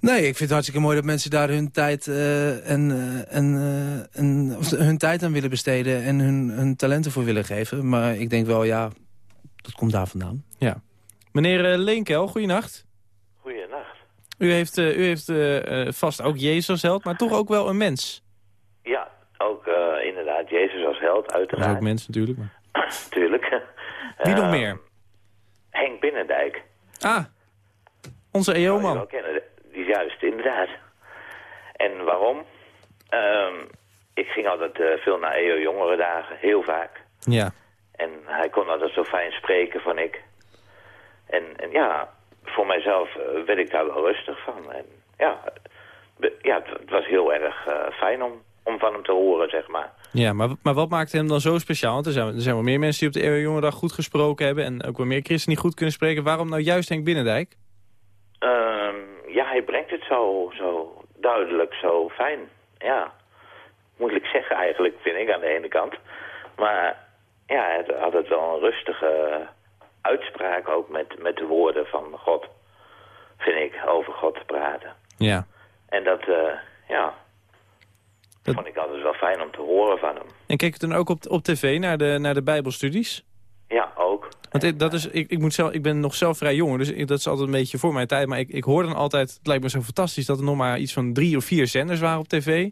Nee, ik vind het hartstikke mooi dat mensen daar hun tijd, eh, en, eh, en, eh, en, of hun tijd aan willen besteden... en hun, hun talenten voor willen geven. Maar ik denk wel, ja, dat komt daar vandaan. Ja. Meneer Leenkel, goeienacht. U heeft, eh, u heeft eh, eh, vast ook Jezus als held, maar toch ook wel een mens. Ja, ook inderdaad, Jezus als held, Dat is uiteraard. ook mens natuurlijk. Maar... Tuurlijk. Wie nog Eh, meer? Henk Binnendijk. Ah, onze EO-man. wel kennen, die is juist, inderdaad. En waarom? Ehm, ik ging altijd veel naar EO Jongerendagen, heel vaak. Ja. En hij kon altijd zo fijn spreken, van ik. En, en ja, voor mijzelf eh, werd ik daar wel rustig van. En ja, ja het, het was heel erg eh, fijn om, om van hem te horen, zeg maar. Ja, maar, maar wat maakt hem dan zo speciaal? Want er zijn, er zijn wel meer mensen die op de EO Jongerendag goed gesproken hebben... en ook wel meer christenen die goed kunnen spreken. Waarom nou juist Henk Binnendijk? Ehm, ja, hij brengt het zo, zo duidelijk, zo fijn. Ja, moeilijk zeggen eigenlijk, vind ik aan de ene kant. Maar ja, hij had het wel een rustige uitspraak ook met, met de woorden van God. Vind ik, over God te praten. Ja. En dat, eh, ja, dat vond ik altijd wel fijn om te horen van hem. En kijk je dan ook op, op tv naar de, naar de bijbelstudies? Ja, ook. Want ik, dat is, ik, ik, moet zelf, ik ben nog zelf vrij jong, dus ik- dat is altijd een beetje voor mijn tijd. Maar ik, ik hoor dan altijd, het lijkt me zo fantastisch... dat er nog maar iets van drie of vier zenders waren op tv.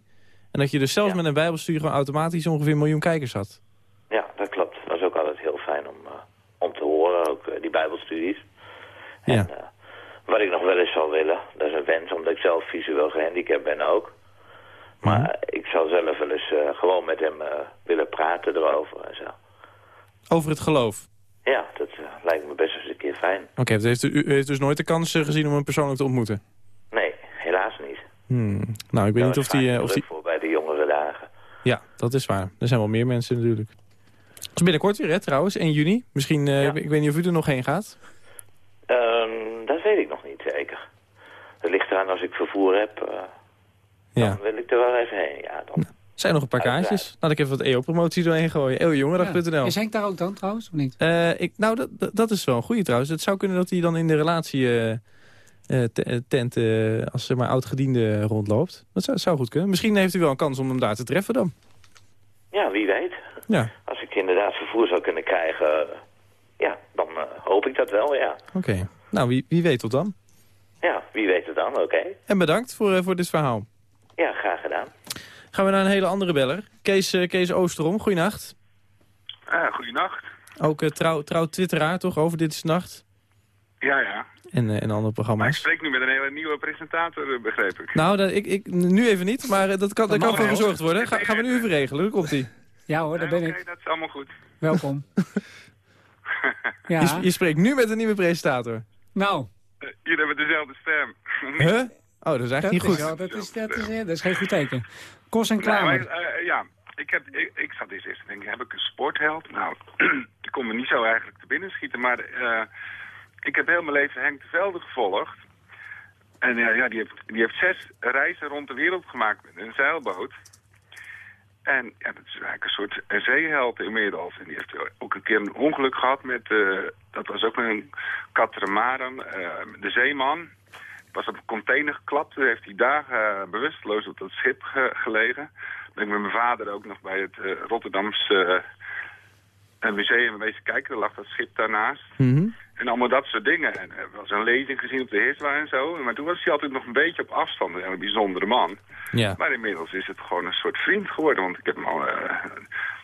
En dat je dus zelfs met een bijbelstudie gewoon automatisch ongeveer een miljoen kijkers had. Ja, dat klopt. Dat was ook altijd heel fijn om, eh, om te horen, ook eh, die bijbelstudies. Ja. En, eh, wat ik nog wel eens zou willen, dat is een wens, omdat ik zelf visueel gehandicapt ben ook. Maar Mhm. ik zou zelf wel eens eh, gewoon met hem eh, willen praten erover en zo. Over het geloof. Ja, dat lijkt me best eens een keer fijn. Oké, heeft, u u heeft dus nooit de kans gezien om hem persoonlijk te ontmoeten? Nee, helaas niet. Hmm. Nou, ik weet niet of die... of die... Voor bij de jongere dagen. Ja, dat is waar. Er zijn wel meer mensen natuurlijk. Het is binnenkort weer, hè, trouwens, 1 juni. Misschien, eh, ik, ik weet niet of u er nog heen gaat. Ehm, dat weet ik nog niet zeker. Het ligt eraan als ik vervoer heb, eh, Ja. dan wil ik er wel even heen. Ja, dan. Er zijn nog een paar kaartjes. Laat ik even wat EO-promotie doorheen gooien. eeuwjongedag.nl. Is Henk daar ook dan trouwens, of niet? Eh, ik, nou, dat, dat- is wel een goede trouwens. Het zou kunnen dat hij dan in de relatie eh, eh, te- eh, tent eh, als zeg maar, oud-gediende rondloopt. Dat zou, zou goed kunnen. Misschien heeft u wel een kans om hem daar te treffen dan. Ja, wie weet. Ja, Als ik inderdaad vervoer zou kunnen krijgen, ja, dan eh, hoop ik dat wel, ja. oké. Nou, wie, wie weet tot dan. Ja, wie weet het dan, oké. En bedankt voor, eh, voor dit verhaal. Ja, graag gedaan. Gaan we naar een hele andere beller. Kees, eh, Kees Oosterom, goeienacht. Ah, goedenacht. Ook eh, trouw, trouw twitteraar toch over Dit is Nacht. Ja, ja. En, eh, en andere Maar ik programma's. spreek nu met een hele nieuwe presentator, eh, begreep ik. Nou, dat, ik, ik, nu even niet, maar eh, dat kan, daar kan voor gezorgd worden. Ga, gaan we nu even regelen. Hoe komt ie? Ja hoor, daar ben Oké, ik. dat is allemaal goed. Welkom. ja. Je, je spreekt nu met een nieuwe presentator. Nou. Eh, jullie hebben dezelfde stem. Huh? Oh, dat is eigenlijk niet Dat is goed. wel- dat, is, dat, is, dat is geen goed teken. Kos en maar, eh, ja, ik, heb, ik, ik zat eens eerst te denken, heb ik een sportheld? Nou, die kon me niet zo eigenlijk te binnen schieten, maar eh, ik heb heel mijn leven Henk de Velde gevolgd. En eh, ja, die heeft, die heeft zes reizen rond de wereld gemaakt met een zeilboot. En ja, dat is eigenlijk een soort zeeheld inmiddels. En die heeft ook een keer een ongeluk gehad met, eh, dat was ook een katamaran, eh de zeeman. Was op een container geklapt, toen heeft hij dagen bewusteloos op dat schip ge- gelegen. Ben ik met mijn vader ook nog bij het eh, Rotterdamse eh, museum geweest kijken. Er lag dat schip daarnaast. En allemaal dat soort dingen. En er was een lezing gezien op de Heerswa en zo. Maar toen was hij altijd nog een beetje op afstand. Een hele bijzondere man. Ja. Maar inmiddels is het gewoon een soort vriend geworden. Want ik heb hem al eh,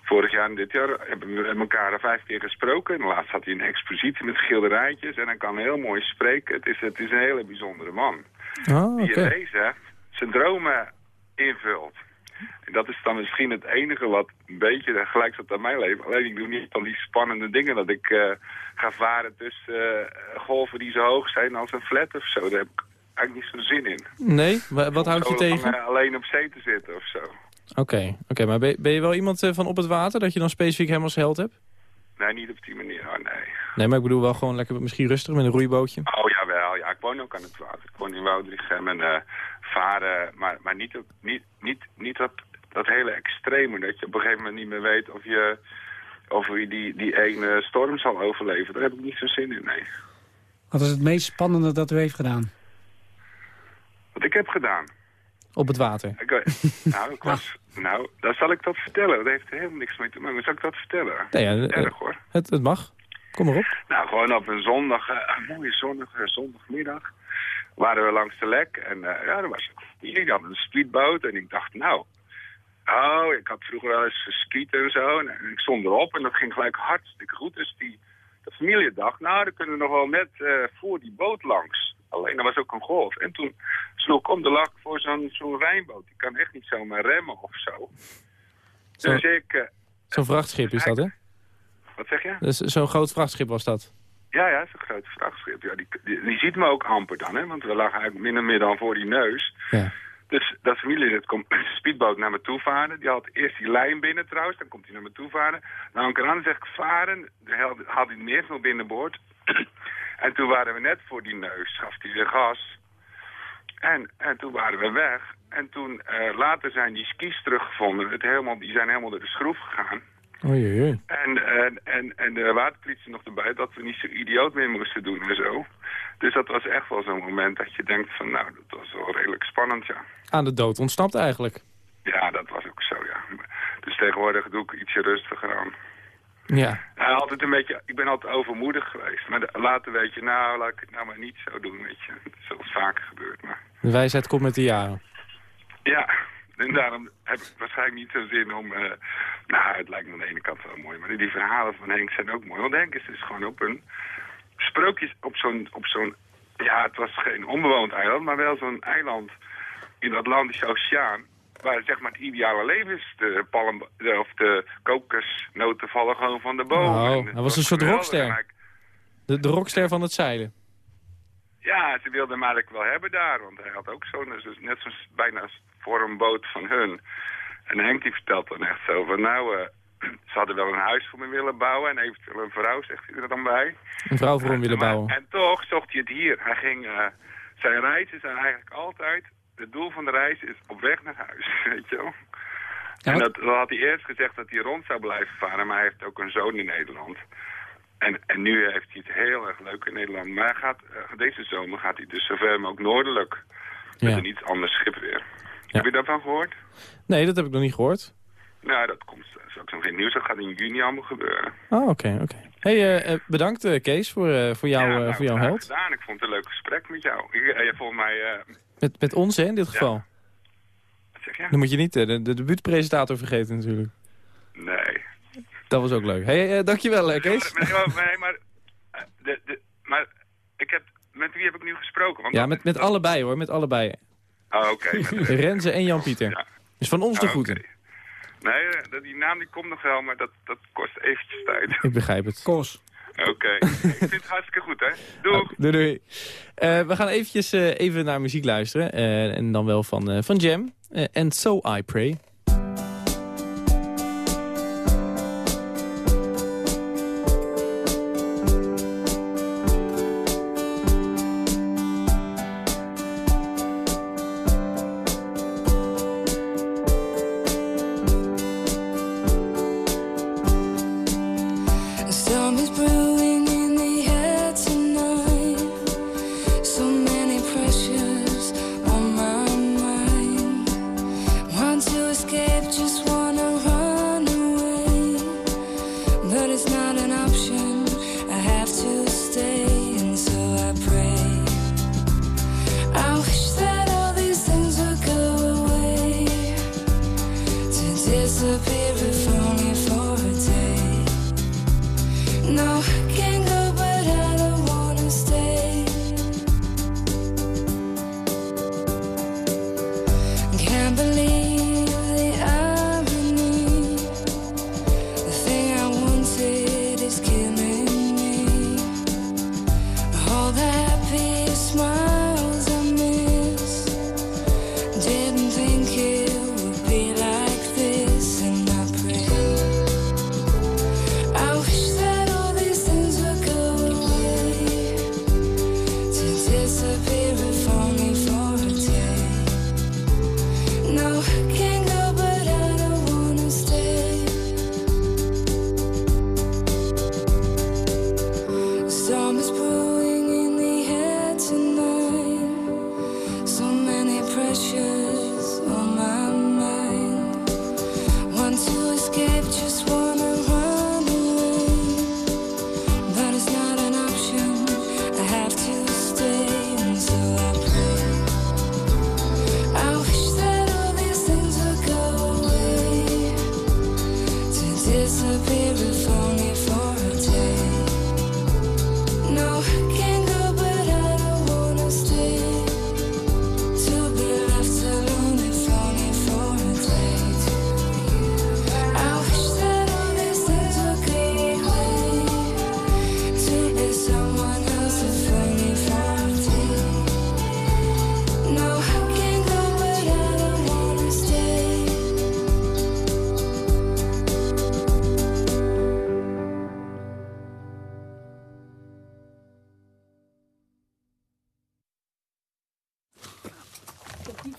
vorig jaar en dit jaar hebben we elkaar al vijf keer gesproken. En laatst had hij een expositie met schilderijtjes. En hij kan heel mooi spreken. Het is, het is een hele bijzondere man. Oh, Die in deze zijn dromen invult. En dat is dan misschien het enige wat een beetje gelijk staat aan mijn leven. Alleen ik doe niet van die spannende dingen dat ik eh, ga varen tussen eh, golven die zo hoog zijn als een flat of zo. Daar heb ik eigenlijk niet zo zin in. Nee? Wa- Wat houdt je lang, tegen? eh, alleen op zee te zitten of zo. Oké, oké, maar ben, ben je wel iemand van op het water dat je dan specifiek hem als held hebt? Nee, niet op die manier. Oh, nee. Nee, maar ik bedoel wel gewoon lekker misschien rustig met een roeibootje. Oh jawel, ja, ik woon ook aan het water. Ik woon in Woudrichem en varen, maar, maar niet, op, niet, niet, niet dat, dat hele extreme. Dat je op een gegeven moment niet meer weet of je, of je die, die ene storm zal overleven. Daar heb ik niet zo zin in, nee. Wat is het meest spannende dat u heeft gedaan? Wat ik heb gedaan. Op het water. Ik, nou, ik was, nou, dan zal ik dat vertellen. Dat heeft er helemaal niks mee te maken. Maar zal ik dat vertellen? Nee, ja, eh, Erg hoor. Het, het mag. Kom maar op. Nou, gewoon op een zondag, een mooie zonnige zondagmiddag, waren we langs de lek. En eh, ja, er was die had een speedboot. En ik dacht, nou, oh, ik had vroeger wel eens geskiet en zo. En, ik stond erop en dat ging gelijk hartstikke goed. Dus die de familie dacht, nou, dan kunnen we nog wel net eh, voor die boot langs. Alleen, er was ook een golf. En toen sloeg ik om de lak voor zo'n zo'n rijnboot. Die kan echt niet zomaar remmen of zo. Zo- Dus ik, eh, Zo'n vrachtschip is dat, hè? wat zeg je? Dus Zo'n groot vrachtschip was dat. Ja, ja, zo'n groot vrachtschip. Ja, die, die, die ziet me ook amper dan, hè, want we lagen eigenlijk min of meer dan voor die neus. Ja. Dus dat familielid komt met de speedboot naar me toe varen. Die had eerst die lijn binnen trouwens, dan komt hij naar me toe varen. Nou, een keer aan zeg ik varen, dan had- hij meer nog binnenboord. en toen waren we net voor die neus, gaf hij de gas. En, en toen waren we weg. En toen eh, later zijn die skis teruggevonden. Het helemaal, die zijn helemaal door de schroef gegaan. Oei. En, en, en, en de waterpolitie nog erbij dat we niet zo idioot meer moesten doen en zo. Dus dat was echt wel zo'n moment dat je denkt van nou, dat was wel redelijk spannend, ja. Aan de dood ontsnapt eigenlijk. Ja, dat was ook zo, ja. Dus tegenwoordig doe ik ietsje rustiger aan. Ja. altijd een beetje, ik ben altijd overmoedig geweest. Maar later weet je, nou, laat ik het nou maar niet zo doen, weet je. Het is wel vaker gebeurd, maar... De wijsheid komt met de jaren. Ja, en daarom heb ik waarschijnlijk niet zo zin om... Uh, nou, het lijkt me aan de ene kant wel mooi, maar die verhalen van Henk zijn ook mooi. Want Henk is dus gewoon op een sprookjes, op zo'n... op zo'n ja, het was geen onbewoond eiland, maar wel zo'n eiland in de Atlantische Oceaan waar zeg maar het ideale leven is. De, palm, de, of de kokosnoten vallen gewoon van de boom. Oh, hij was een soort rockster. De, de rockster van het zeilen. Ja, ze wilden hem eigenlijk wel hebben daar. Want hij had ook zo'n, dus net zo'n bijna vormboot van hun. En Henk die vertelt dan echt zo van, nou, uh, ze hadden wel een huis voor me willen bouwen. En eventueel een vrouw, zegt hij er dan bij. Een vrouw voor hem willen bouwen. En toch zocht hij het hier. Hij ging, uh, zijn reizen zijn eigenlijk altijd het doel van de reis is op weg naar huis, weet je wel. en dat, dat, had hij eerst gezegd dat hij rond zou blijven varen, maar hij heeft ook een zoon in Nederland. En, en nu heeft hij het heel erg leuk in Nederland. Maar gaat, uh, deze zomer gaat hij dus zover mogelijk noordelijk. Met een iets ander schip weer. Heb je daarvan gehoord? Nee, dat heb ik nog niet gehoord. Nou, dat komt straks nog geen nieuws. Dat gaat in juni allemaal gebeuren. Oh, oké, oké. hey, uh, bedankt uh, Kees voor, uh, voor, jou, ja, nou, voor jouw held. gedaan. Ik vond het een leuk gesprek met jou. Je, volgens mij met, met ons, hè, in dit geval. Wat zeg je? Dan moet je niet de, de debuutpresentator vergeten natuurlijk. Nee. Dat was ook leuk. hey, dankjewel, Kees. Maar, maar, maar, de, de, maar ik heb, met wie heb ik nu gesproken? Want ja, met, met allebei hoor, met allebei. Oh, oké. Okay. Renze en Jan-Pieter. Ja. Dus van ons de oh, groeten. Okay. Nee, die naam die komt nog wel, maar dat, dat kost eventjes tijd. Ik begrijp het. Kos. Oké, ik vind het hartstikke goed, hè. Doeg. doei, doei. Uh, we gaan eventjes uh, even naar muziek luisteren. Uh, en dan wel van, van Jam. And So I Pray.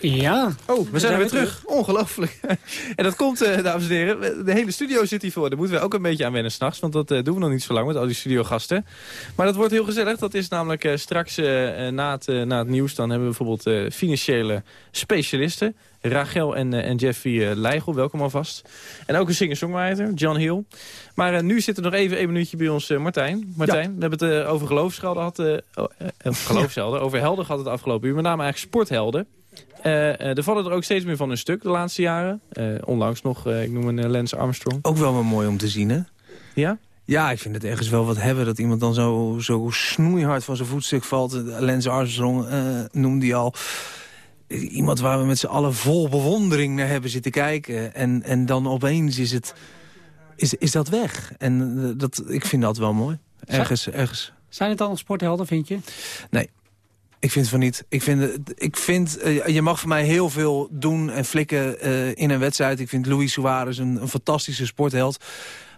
Ja. Oh, we zijn er weer terug. Ongelooflijk. en dat komt, uh, dames en heren, de hele studio zit hier voor. Daar moeten we ook een beetje aan wennen s'nachts, want dat uh, doen we nog niet zo lang met al die studiogasten. Maar dat wordt heel gezellig. Dat is namelijk uh, straks na, het, na het nieuws, dan hebben we bijvoorbeeld financiële specialisten. Rachel en, en Jeffrey uh, Leigel, welkom alvast. En ook een singer-songwriter, John Hill. Maar nu zit er nog even een minuutje bij ons Martijn. Martijn, we hebben het over geloofshelden gehad. Oh, geloofshelden, over helden gehad het afgelopen uur. Met name eigenlijk sporthelden. Uh, er vallen er ook steeds meer van een stuk de laatste jaren. Uh, onlangs nog, ik noem een Lance Armstrong. Ook wel wel mooi om te zien, hè? Ja? Ja, ik vind het ergens wel wat hebben dat iemand dan zo, zo snoeihard van zijn voetstuk valt. Lance Armstrong noemde hij al. Iemand waar we met z'n allen vol bewondering naar hebben zitten kijken. En, en dan opeens is, het, is, is dat weg. En dat, ik vind dat wel mooi. Ergens, ergens. Zijn het dan sporthelden, vind je? Nee. Ik vind van niet. Ik vind, ik vind uh, je mag voor mij heel veel doen en flikken uh, in een wedstrijd. Ik vind Luis Suarez een, een fantastische sportheld.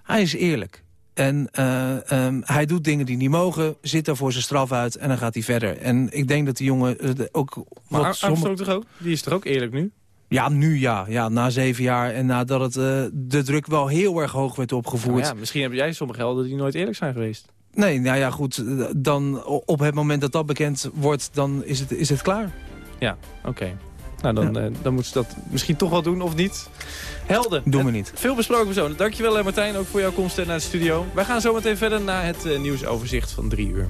Hij is eerlijk. En uh, um, hij doet dingen die niet mogen, zit daar voor zijn straf uit en dan gaat hij verder. En ik denk dat die jongen ook... Maar wat Armstrong toch ook? Die is toch ook eerlijk nu? Ja, nu ja. ja. Na zeven jaar en nadat het, de druk wel heel erg hoog werd opgevoerd. Nou ja, misschien heb jij sommige helden die nooit eerlijk zijn geweest. Nee, nou ja, goed. Dan op het moment dat dat bekend wordt, dan is het, is het klaar. Ja, oké. Okay. Nou, dan, ja. uh, dan moeten ze dat misschien toch wel doen, of niet? Helden. Doen we niet. Veel besproken personen. Dankjewel Martijn, ook voor jouw komst naar de studio. Wij gaan zo meteen verder naar het uh, nieuwsoverzicht van drie uur.